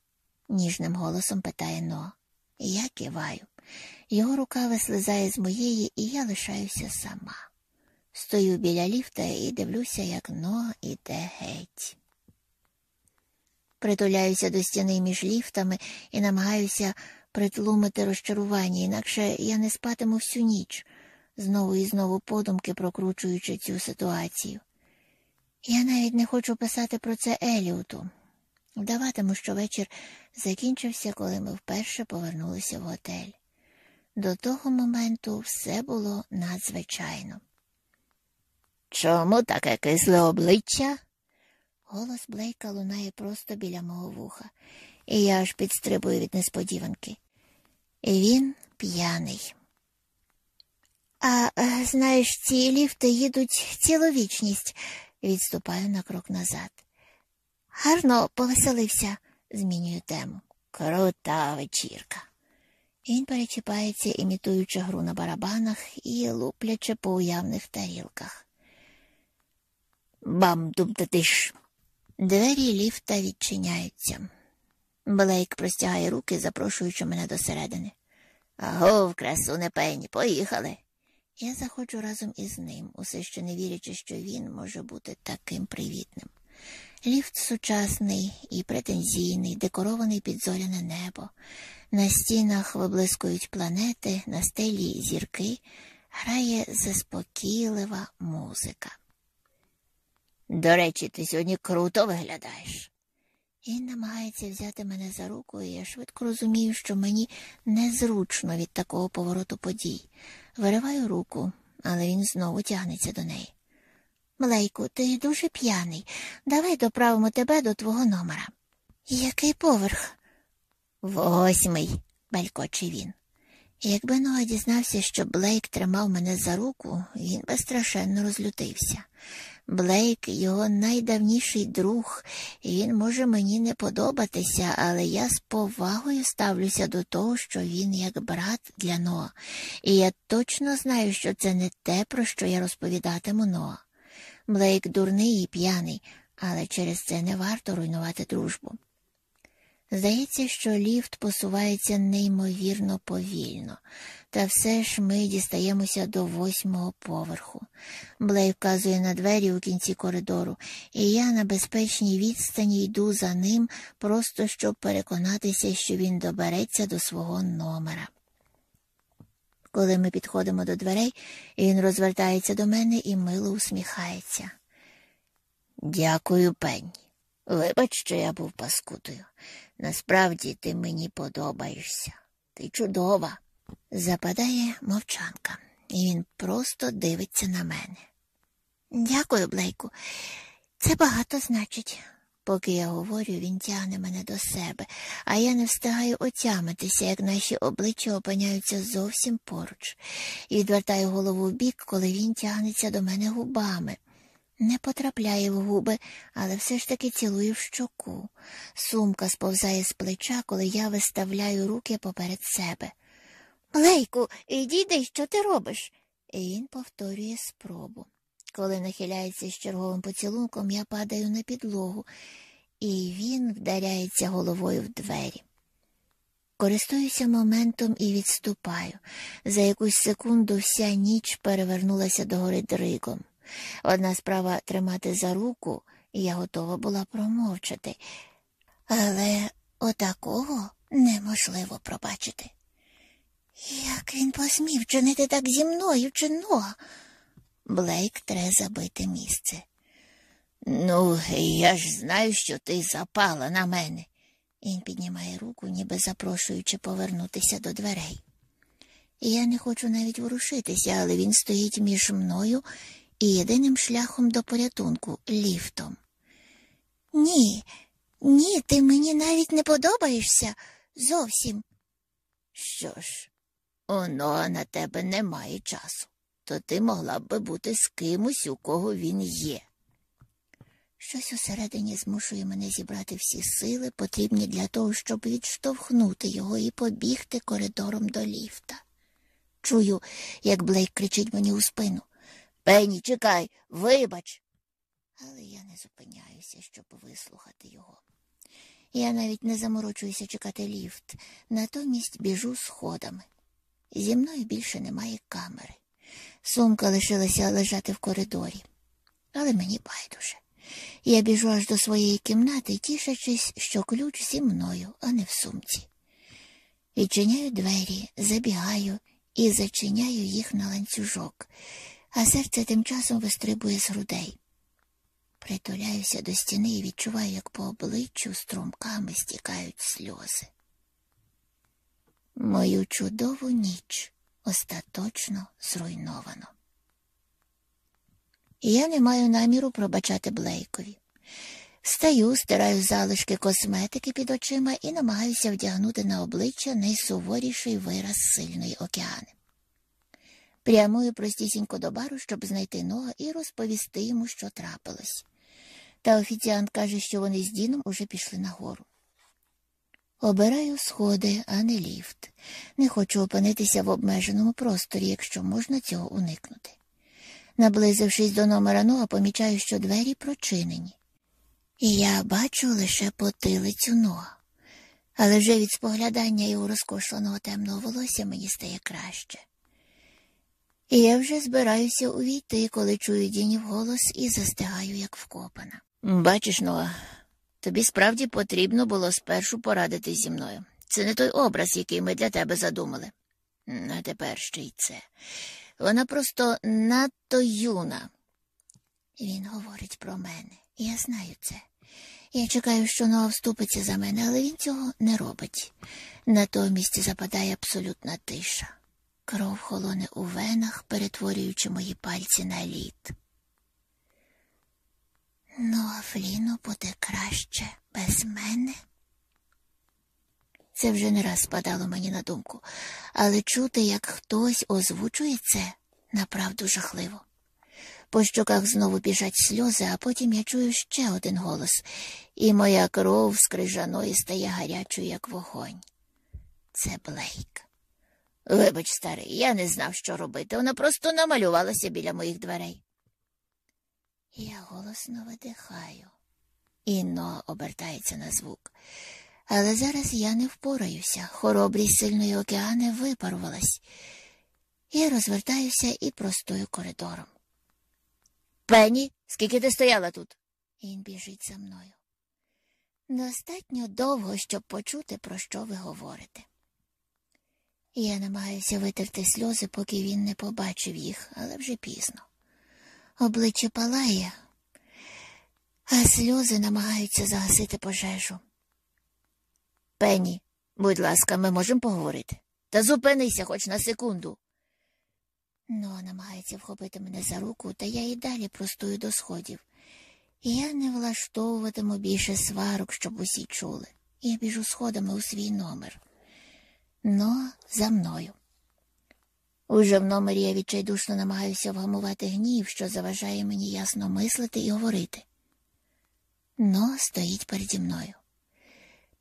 ніжним голосом питає Ноа. Я киваю. Його рука вислизає з моєї, і я лишаюся сама. Стою біля ліфта і дивлюся, як Ноа іде геть. Притуляюся до стіни між ліфтами і намагаюся притлумити розчарування, інакше я не спатиму всю ніч, знову і знову подумки прокручуючи цю ситуацію. Я навіть не хочу писати про це Еліоту. Вдаватиму, що вечір закінчився, коли ми вперше повернулися в готель. До того моменту все було надзвичайно. Чому таке кисле обличчя? Голос Блейка лунає просто біля мого вуха, і я аж підстрибую від несподіванки. Він п'яний. А знаєш, ці ліфти їдуть цілу вічність, відступаю на крок назад. Гарно повеселився, змінюю тему. Крута вечірка. Він перечіпається, імітуючи гру на барабанах і луплячи по уявних тарілках. Бам дум тиш Двері ліфта відчиняються. Блейк простягає руки, запрошуючи мене до середини. Агов, красуне пені, поїхали. Я заходжу разом із ним, усе ще не вірячи, що він може бути таким привітним. Ліфт сучасний і претензійний, декорований під зоряне небо. На стінах виблискують планети, на стелі зірки, грає заспокійлива музика. До речі, ти сьогодні круто виглядаєш. Він намагається взяти мене за руку, і я швидко розумію, що мені незручно від такого повороту подій. Вириваю руку, але він знову тягнеться до неї. Млейку, ти дуже п'яний. Давай доправимо тебе до твого номера. Який поверх? Восьмий, белькоче він. Якби Ноа дізнався, що Блейк тримав мене за руку, він би страшенно розлютився. Блейк його найдавніший друг, він може мені не подобатися, але я з повагою ставлюся до того, що він як брат для Ноа, і я точно знаю, що це не те, про що я розповідатиму Ноа. Блейк дурний і п'яний, але через це не варто руйнувати дружбу. Здається, що ліфт посувається неймовірно повільно, та все ж ми дістаємося до восьмого поверху. Блей вказує на двері у кінці коридору, і я на безпечній відстані йду за ним, просто щоб переконатися, що він добереться до свого номера. Коли ми підходимо до дверей, він розвертається до мене і мило усміхається. Дякую, Пенні. Вибач, що я був паскутою. Насправді ти мені подобаєшся. Ти чудова. Западає мовчанка, і він просто дивиться на мене. Дякую, Блейку. Це багато значить. Поки я говорю, він тягне мене до себе, а я не встигаю отямитися, як наші обличчя опиняються зовсім поруч, і відвертаю голову в бік, коли він тягнеться до мене губами. Не потрапляє в губи, але все ж таки цілую в щоку. Сумка сповзає з плеча, коли я виставляю руки поперед себе. Блейку, відійди, що ти робиш? І він повторює спробу. Коли нахиляється з черговим поцілунком, я падаю на підлогу, і він вдаряється головою в двері. Користуюся моментом і відступаю. За якусь секунду вся ніч перевернулася догори дригом. Одна справа тримати за руку, і я готова була промовчати, але отакого неможливо пробачити. Як він посмів чинити так зі мною чи но? Блейк тре забити місце. Ну, я ж знаю, що ти запала на мене. Він піднімає руку, ніби запрошуючи повернутися до дверей. Я не хочу навіть ворушитися, але він стоїть між мною і єдиним шляхом до порятунку ліфтом. Ні, ні, ти мені навіть не подобаєшся зовсім. Що ж, воно на тебе немає часу, то ти могла б бути з кимось, у кого він є. Щось усередині змушує мене зібрати всі сили, потрібні для того, щоб відштовхнути його і побігти коридором до ліфта. Чую, як Блейк кричить мені у спину. Пені, чекай, вибач. Але я не зупиняюся, щоб вислухати його. Я навіть не заморочуюся чекати ліфт, натомість біжу сходами. Зі мною більше немає камери. Сумка лишилася лежати в коридорі, але мені байдуже. Я біжу аж до своєї кімнати, тішачись, що ключ зі мною, а не в сумці. Відчиняю двері, забігаю і зачиняю їх на ланцюжок, а серце тим часом вистрибує з грудей. Притуляюся до стіни і відчуваю, як по обличчю струмками стікають сльози. Мою чудову ніч остаточно зруйновано. Я не маю наміру пробачати Блейкові. Встаю, стираю залишки косметики під очима і намагаюся вдягнути на обличчя найсуворіший вираз сильної океани. Прямую простісінько до бару, щоб знайти нога і розповісти йому, що трапилось. Та офіціант каже, що вони з Діном уже пішли нагору. Обираю сходи, а не ліфт. Не хочу опинитися в обмеженому просторі, якщо можна цього уникнути. Наблизившись до номера нога, помічаю, що двері прочинені. І я бачу лише потилицю нога. Але вже від споглядання його розкошленого темного волосся мені стає краще. І я вже збираюся увійти, коли чую Дінів голос і застигаю, як вкопана. Бачиш, Ноа, тобі справді потрібно було спершу порадити зі мною. Це не той образ, який ми для тебе задумали. А тепер ще й це. Вона просто надто юна. Він говорить про мене, я знаю це. Я чекаю, що Ноа вступиться за мене, але він цього не робить. Натомість западає абсолютна тиша. Кров холоне у венах, перетворюючи мої пальці на лід. Ну, а Фліну буде краще без мене. Це вже не раз спадало мені на думку, але чути, як хтось озвучує це, направду жахливо. По щоках знову біжать сльози, а потім я чую ще один голос, і моя кров з крижаної стає гарячою, як вогонь. Це Блейк. Вибач, старий, я не знав, що робити. Вона просто намалювалася біля моїх дверей. Я голосно видихаю. Інно обертається на звук. Але зараз я не впораюся. Хоробрість сильної океани випарувалась. Я розвертаюся і простою коридором. Пенні, скільки ти стояла тут? Він біжить за мною. Достатньо довго, щоб почути, про що ви говорите. Я намагаюся витерти сльози, поки він не побачив їх, але вже пізно. Обличчя палає, а сльози намагаються загасити пожежу. Пенні, будь ласка, ми можемо поговорити. Та зупинися хоч на секунду. Но намагається вхопити мене за руку, та я і далі простую до сходів. Я не влаштовуватиму більше сварок, щоб усі чули. Я біжу сходами у свій номер. Но за мною. Уже в номері я відчайдушно намагаюся вгамувати гнів, що заважає мені ясно мислити і говорити. Но стоїть переді мною.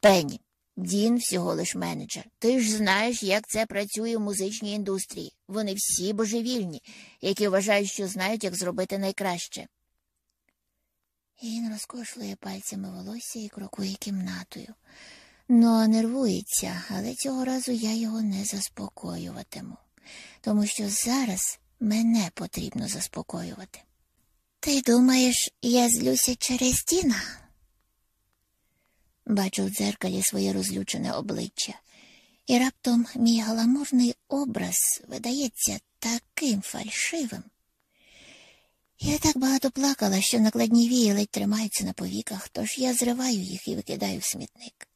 Пенні, Дін всього лиш менеджер. Ти ж знаєш, як це працює в музичній індустрії. Вони всі божевільні, які вважають, що знають, як зробити найкраще. Він розкошлює пальцями волосся і крокує кімнатою. Ну, нервується, але цього разу я його не заспокоюватиму, тому що зараз мене потрібно заспокоювати. Ти думаєш, я злюся через Діна? Бачу в дзеркалі своє розлючене обличчя, і раптом мій галамурний образ видається таким фальшивим. Я так багато плакала, що накладні вії ледь тримаються на повіках, тож я зриваю їх і викидаю в смітник.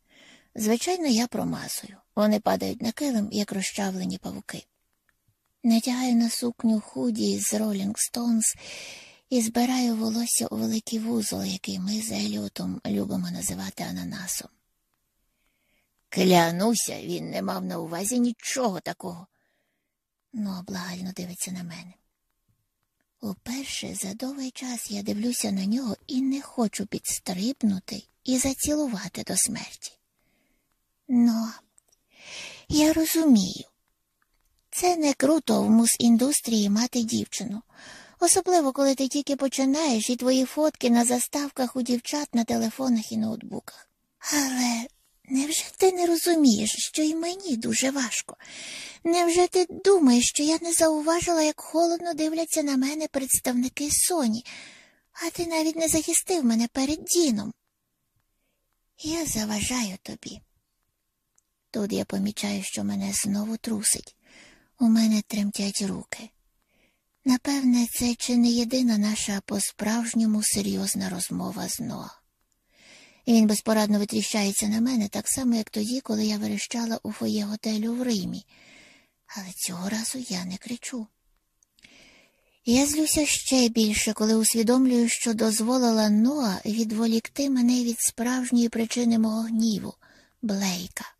Звичайно, я промазую. Вони падають на килим, як розчавлені павуки. Натягаю на сукню худі з Rolling Stones і збираю волосся у великий вузол, який ми з Еліотом любимо називати ананасом. Клянуся, він не мав на увазі нічого такого. Ну, благально дивиться на мене. Уперше за довгий час я дивлюся на нього і не хочу підстрибнути і зацілувати до смерті. Ну, я розумію. Це не круто в мус-індустрії мати дівчину, особливо коли ти тільки починаєш і твої фотки на заставках у дівчат на телефонах і ноутбуках. Але невже ти не розумієш, що і мені дуже важко? Невже ти думаєш, що я не зауважила, як холодно дивляться на мене представники Соні, а ти навіть не захистив мене перед Діном? Я заважаю тобі. Тут я помічаю, що мене знову трусить. У мене тремтять руки. Напевне, це чи не єдина наша по-справжньому серйозна розмова з Ноа. І він безпорадно витріщається на мене так само, як тоді, коли я верещала у фоє готелю в Римі. Але цього разу я не кричу. Я злюся ще більше, коли усвідомлюю, що дозволила Ноа відволікти мене від справжньої причини мого гніву Блейка.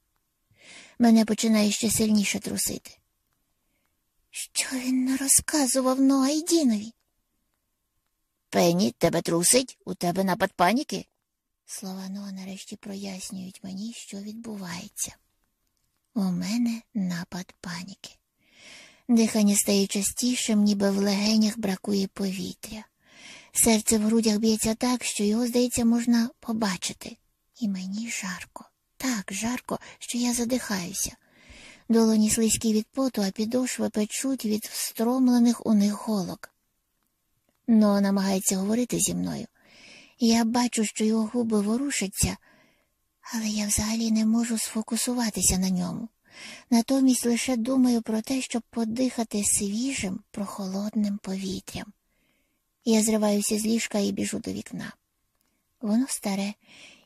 Мене починає ще сильніше трусити. Що він не розказував Ноа і Дінові? Пенні, тебе трусить, у тебе напад паніки. Слова Ноа нарешті прояснюють мені, що відбувається. У мене напад паніки. Дихання стає частішим, ніби в легенях бракує повітря. Серце в грудях б'ється так, що його, здається, можна побачити. І мені жарко, так жарко, що я задихаюся. Долоні слизькі від поту, а підошви печуть від встромлених у них голок. Но намагається говорити зі мною. Я бачу, що його губи ворушаться, але я взагалі не можу сфокусуватися на ньому. Натомість лише думаю про те, щоб подихати свіжим, прохолодним повітрям. Я зриваюся з ліжка і біжу до вікна. Воно старе,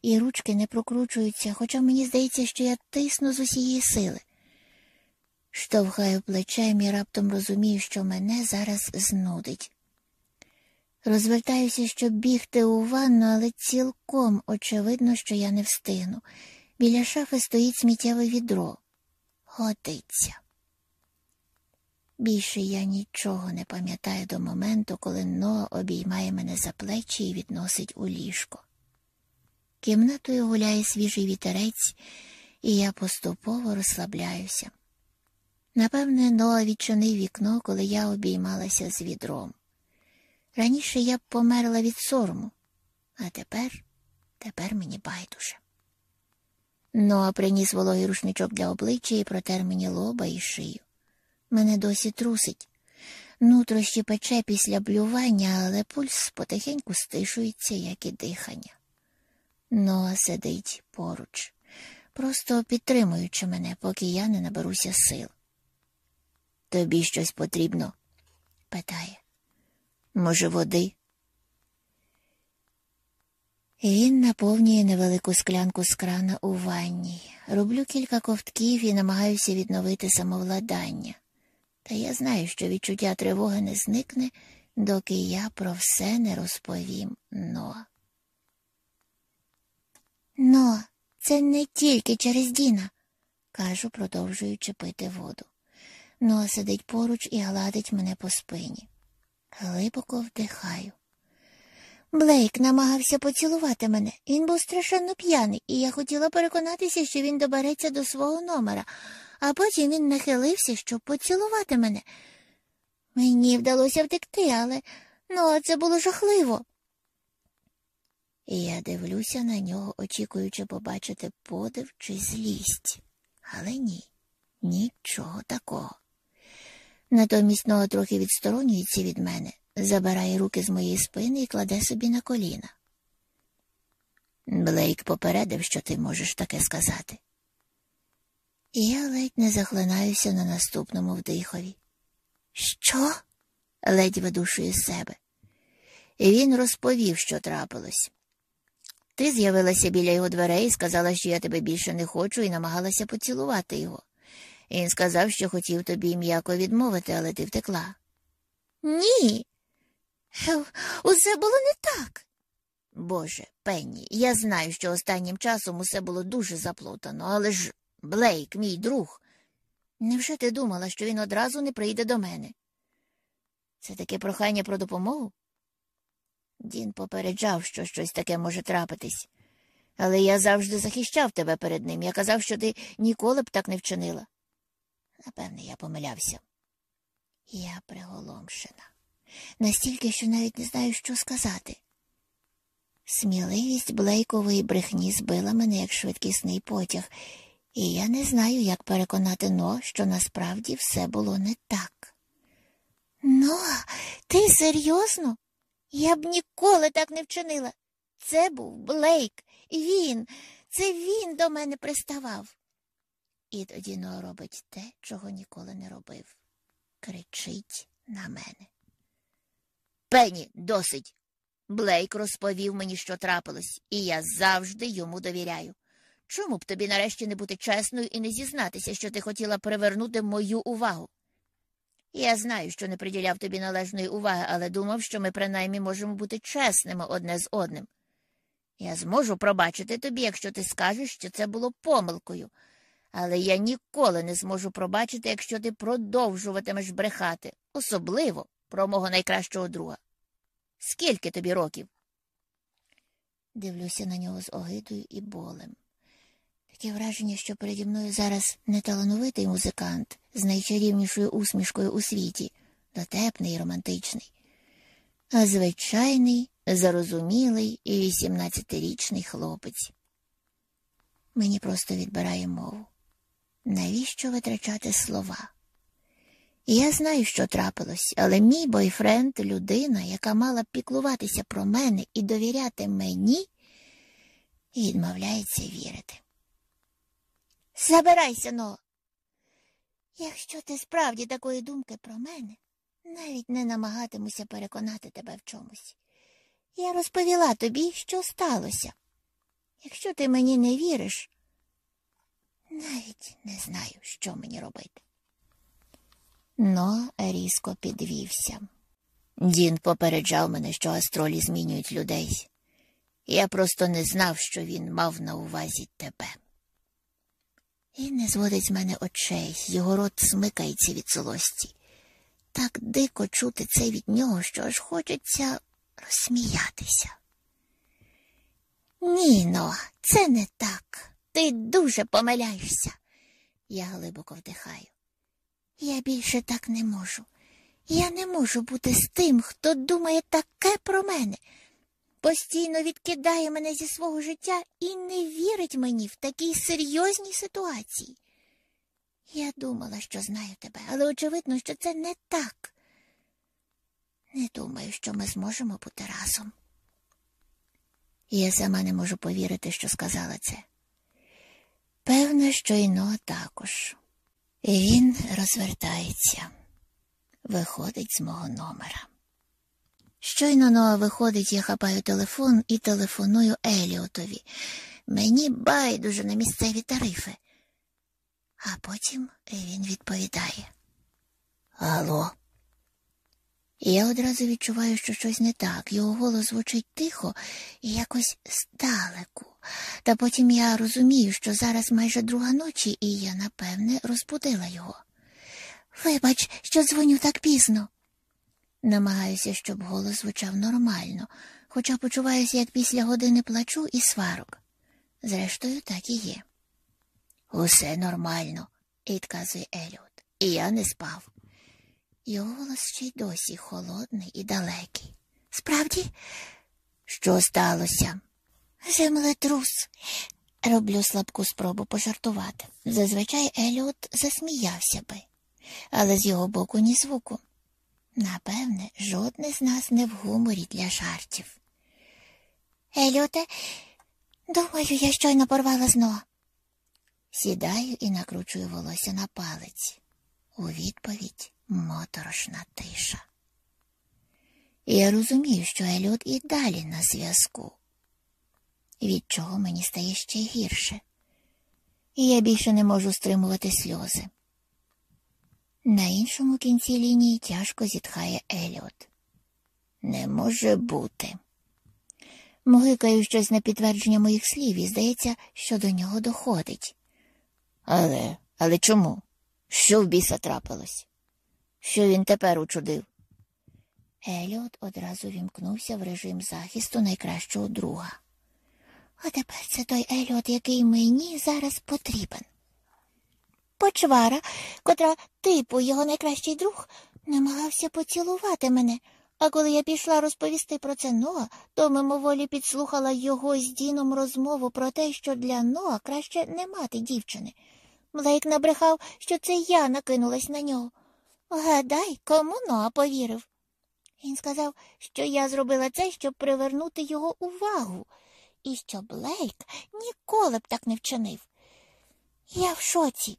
і ручки не прокручуються, хоча мені здається, що я тисну з усієї сили. Штовхаю плечем і раптом розумію, що мене зараз знудить. Розвертаюся, щоб бігти у ванну, але цілком очевидно, що я не встигну. Біля шафи стоїть сміттєве відро. Годиться. Більше я нічого не пам'ятаю до моменту, коли Ноа обіймає мене за плечі і відносить у ліжко. Кімнатою гуляє свіжий вітерець, і я поступово розслабляюся. Напевне, Ноа відчинив вікно, коли я обіймалася з відром. Раніше я б померла від сорому, а тепер, тепер мені байдуже. Ноа приніс вологий рушничок для обличчя і протер мені лоба і шию. Мене досі трусить. Нутрощі пече після блювання, але пульс потихеньку стишується, як і дихання. Ноа сидить поруч, просто підтримуючи мене, поки я не наберуся сил. Тобі щось потрібно? питає. Може, води? Він наповнює невелику склянку з крана у ванні. Роблю кілька ковтків і намагаюся відновити самовладання. Та я знаю, що відчуття тривоги не зникне, доки я про все не розповім Ноа. Но це не тільки через Діна, кажу, продовжуючи пити воду. Ноа сидить поруч і гладить мене по спині. Глибоко вдихаю. Блейк намагався поцілувати мене. Він був страшенно п'яний, і я хотіла переконатися, що він добереться до свого номера, а потім він нахилився, щоб поцілувати мене. Мені вдалося втекти, але ну, це було жахливо. І я дивлюся на нього, очікуючи побачити подив чи злість. Але ні, нічого такого. Натомість Ноа трохи відсторонюється від мене, забирає руки з моєї спини і кладе собі на коліна. Блейк попередив, що ти можеш таке сказати. І я ледь не захлинаюся на наступному вдихові. Що? ледь видушує себе. І він розповів, що трапилось. Ти з'явилася біля його дверей сказала, що я тебе більше не хочу, і намагалася поцілувати його. Він сказав, що хотів тобі м'яко відмовити, але ти втекла. Ні. Усе було не так. Боже, Пенні, я знаю, що останнім часом усе було дуже заплутано, але ж Блейк, мій друг. Невже ти думала, що він одразу не прийде до мене? Це таке прохання про допомогу? Дін попереджав, що щось таке може трапитись, але я завжди захищав тебе перед ним. Я казав, що ти ніколи б так не вчинила. Напевне, я помилявся. Я приголомшена, настільки, що навіть не знаю, що сказати. Сміливість Блейкової брехні збила мене як швидкісний потяг, і я не знаю, як переконати Но, що насправді все було не так. Ну, ти серйозно? Я б ніколи так не вчинила. Це був Блейк, він, це він до мене приставав. І тоді Но робить те, чого ніколи не робив. Кричить на мене. Пені, досить. Блейк розповів мені, що трапилось, і я завжди йому довіряю. Чому б тобі нарешті не бути чесною і не зізнатися, що ти хотіла привернути мою увагу? Я знаю, що не приділяв тобі належної уваги, але думав, що ми принаймні можемо бути чесними одне з одним. Я зможу пробачити тобі, якщо ти скажеш, що це було помилкою, але я ніколи не зможу пробачити, якщо ти продовжуватимеш брехати, особливо про мого найкращого друга. Скільки тобі років? Дивлюся на нього з огидою і болем. Таке враження, що переді мною зараз не талановитий музикант з найчарівнішою усмішкою у світі, дотепний і романтичний, а звичайний, зарозумілий і вісімнадцятирічний хлопець. Мені просто відбирає мову. Навіщо витрачати слова? Я знаю, що трапилось, але мій бойфренд, людина, яка мала б піклуватися про мене і довіряти мені, відмовляється вірити. Забирайся, но. Якщо ти справді такої думки про мене, навіть не намагатимуся переконати тебе в чомусь. Я розповіла тобі, що сталося. Якщо ти мені не віриш, навіть не знаю, що мені робити. Но різко підвівся. Дін попереджав мене, що астролі змінюють людей. Я просто не знав, що він мав на увазі тебе. І не зводить з мене очей, його рот смикається від злості. Так дико чути це від нього, що аж хочеться розсміятися. Ніно, це не так. Ти дуже помиляєшся. Я глибоко вдихаю. Я більше так не можу. Я не можу бути з тим, хто думає таке про мене, постійно відкидає мене зі свого життя і не вірить мені в такій серйозній ситуації. Я думала, що знаю тебе, але очевидно, що це не так. Не думаю, що ми зможемо бути разом. Я сама не можу повірити, що сказала це. Певно, що іно також. І він розвертається, виходить з мого номера. Щойно Ноа виходить, я хапаю телефон і телефоную Еліотові. Мені байдуже на місцеві тарифи. А потім він відповідає. Алло. Я одразу відчуваю, що щось не так. Його голос звучить тихо і якось здалеку. Та потім я розумію, що зараз майже друга ночі, і я, напевне, розбудила його. Вибач, що дзвоню так пізно. Намагаюся, щоб голос звучав нормально, хоча почуваюся, як після години плачу і сварок. Зрештою, так і є. Усе нормально, відказує Еліот, і я не спав. Його голос ще й досі холодний і далекий. Справді, що сталося? Землетрус. Роблю слабку спробу пожартувати. Зазвичай Еліот засміявся би, але з його боку ні звуку. Напевне, жодне з нас не в гуморі для жартів. Еліоте, думаю, я щойно порвала зно. Сідаю і накручую волосся на палець. У відповідь моторошна тиша. Я розумію, що Еліот і далі на зв'язку, від чого мені стає ще гірше, і я більше не можу стримувати сльози. На іншому кінці лінії тяжко зітхає Еліот. Не може бути. Мугикаю щось на підтвердження моїх слів і здається, що до нього доходить. Але, але чому? Що в біса трапилось? Що він тепер учудив? Еліот одразу вімкнувся в режим захисту найкращого друга. А тепер це той Еліот, який мені зараз потрібен. Почвара, котра, типу, його найкращий друг, намагався поцілувати мене, А коли я пішла розповісти про це Ноа, то мимоволі підслухала його з Діном розмову про те, що для Ноа краще не мати дівчини. Блейк набрехав, що це я накинулась на нього. Гадай, кому Ноа повірив. Він сказав, що я зробила це, щоб привернути його увагу, і що Блейк ніколи б так не вчинив. Я в шоці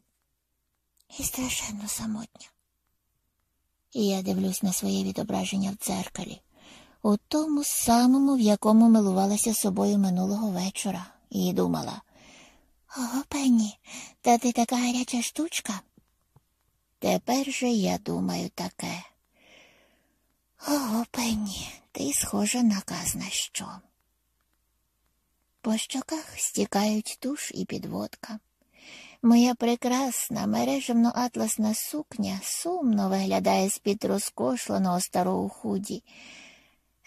і страшенно самотня. І я дивлюсь на своє відображення в дзеркалі, у тому самому, в якому милувалася собою минулого вечора, і думала Ого, Пенні, та ти така гаряча штучка. Тепер же я думаю таке. Ого, Пенні, ти схожа на казна що. По щоках стікають туш і підводка. Моя прекрасна мережевно атласна сукня сумно виглядає з-під розкошленого старого худі,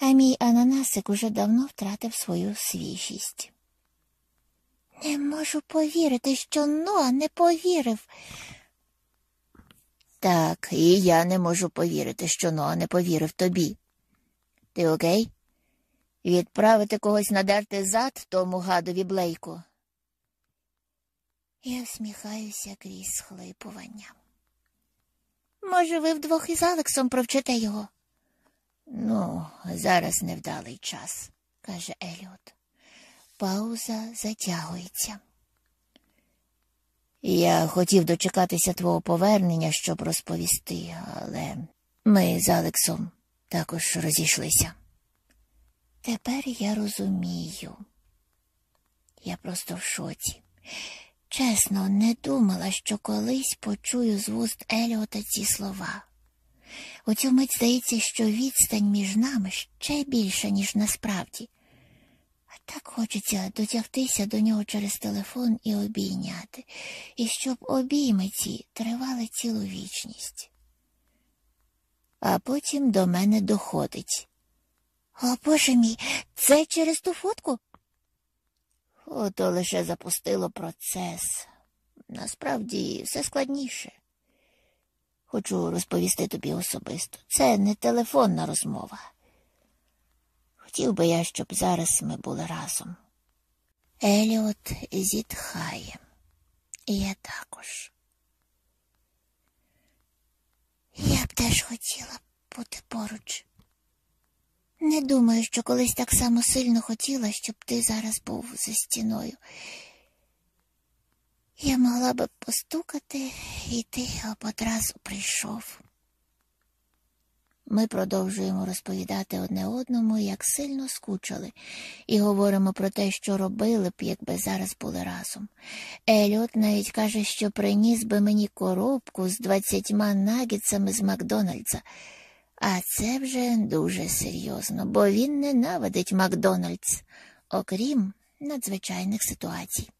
а мій ананасик уже давно втратив свою свіжість. Не можу повірити, що Ноа не повірив. Так, і я не можу повірити, що Ноа не повірив тобі. Ти окей? Відправити когось надерти зад тому гадові Блейку. Я всміхаюся крізь схлипування. Може, ви вдвох із Алексом провчите його? Ну, зараз невдалий час, каже Еліот. Пауза затягується. Я хотів дочекатися твого повернення, щоб розповісти, але ми з Алексом також розійшлися. Тепер я розумію. Я просто в шоці. Чесно, не думала, що колись почую з вуст Еліота ці слова. У цю мить здається, що відстань між нами ще більша, ніж насправді. Так хочеться дотягтися до нього через телефон і обійняти, і щоб обійми ці тривали цілу вічність. А потім до мене доходить. О, Боже мій, це через ту фотку? Ото лише запустило процес. Насправді все складніше. Хочу розповісти тобі особисто. Це не телефонна розмова. Хотів би я, щоб зараз ми були разом. Еліот зітхає, і я також. Я б теж хотіла бути поруч. Не думаю, що колись так само сильно хотіла, щоб ти зараз був за стіною. Я могла би постукати, і ти об одразу прийшов. Ми продовжуємо розповідати одне одному, як сильно скучили, і говоримо про те, що робили б, якби зараз були разом. Еліот навіть каже, що приніс би мені коробку з двадцятьма нагідцями з Макдональдса. А це вже дуже серйозно, бо він ненавидить Макдональдс, окрім надзвичайних ситуацій.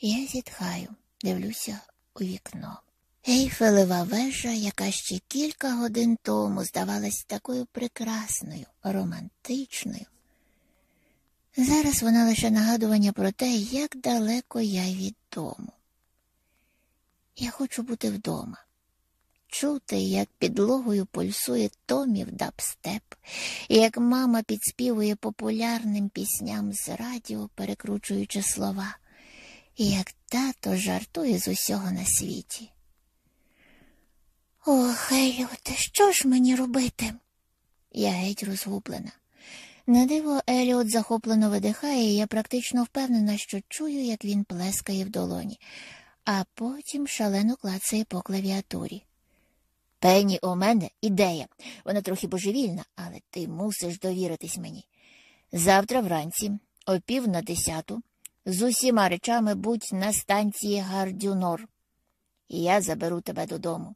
Я зітхаю, дивлюся у вікно. Ейфелева вежа, яка ще кілька годин тому здавалась такою прекрасною, романтичною. Зараз вона лише нагадування про те, як далеко я від дому. Я хочу бути вдома чути, як підлогою пульсує томів дабстеп, як мама підспівує популярним пісням з радіо, перекручуючи слова, і як тато жартує з усього на світі. Ох, Еліоте, що ж мені робити? Я геть розгублена. На диво Еліот захоплено видихає, і я практично впевнена, що чую, як він плескає в долоні, а потім шалено клацає по клавіатурі. Пенні, у мене ідея. Вона трохи божевільна, але ти мусиш довіритись мені. Завтра вранці, о пів на десяту, з усіма речами будь на станції Гардюнор, і я заберу тебе додому.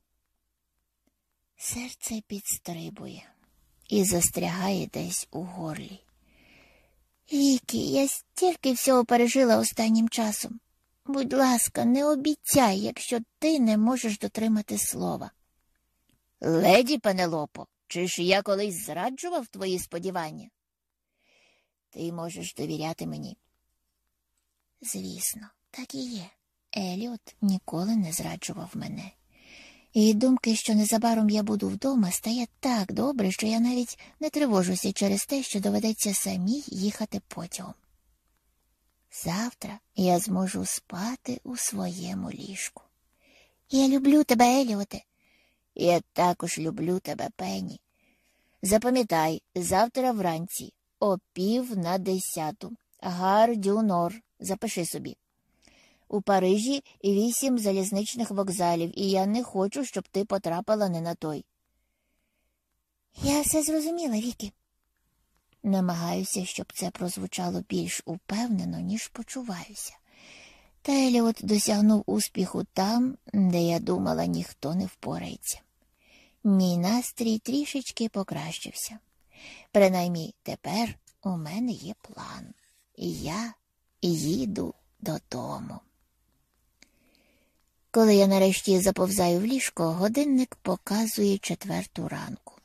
Серце підстрибує і застрягає десь у горлі. Вікі, я стільки всього пережила останнім часом. Будь ласка, не обіцяй, якщо ти не можеш дотримати слова. Леді Пенелопо, чи ж я колись зраджував твої сподівання? Ти можеш довіряти мені. Звісно, так і є. Еліот ніколи не зраджував мене. І думки, що незабаром я буду вдома, стає так добре, що я навіть не тривожуся через те, що доведеться самій їхати потягом. Завтра я зможу спати у своєму ліжку. Я люблю тебе, Еліоте. Я також люблю тебе, Пенні. Запам'ятай, завтра вранці, о пів на десяту. Гардюнор. Запиши собі. У Парижі вісім залізничних вокзалів, і я не хочу, щоб ти потрапила не на той. Я все зрозуміла, Вікі. Намагаюся, щоб це прозвучало більш упевнено, ніж почуваюся. Та Еліот досягнув успіху там, де я думала, ніхто не впорається. Мій настрій трішечки покращився. Принаймні тепер у мене є план, і я їду додому. Коли я нарешті заповзаю в ліжко, годинник показує четверту ранку.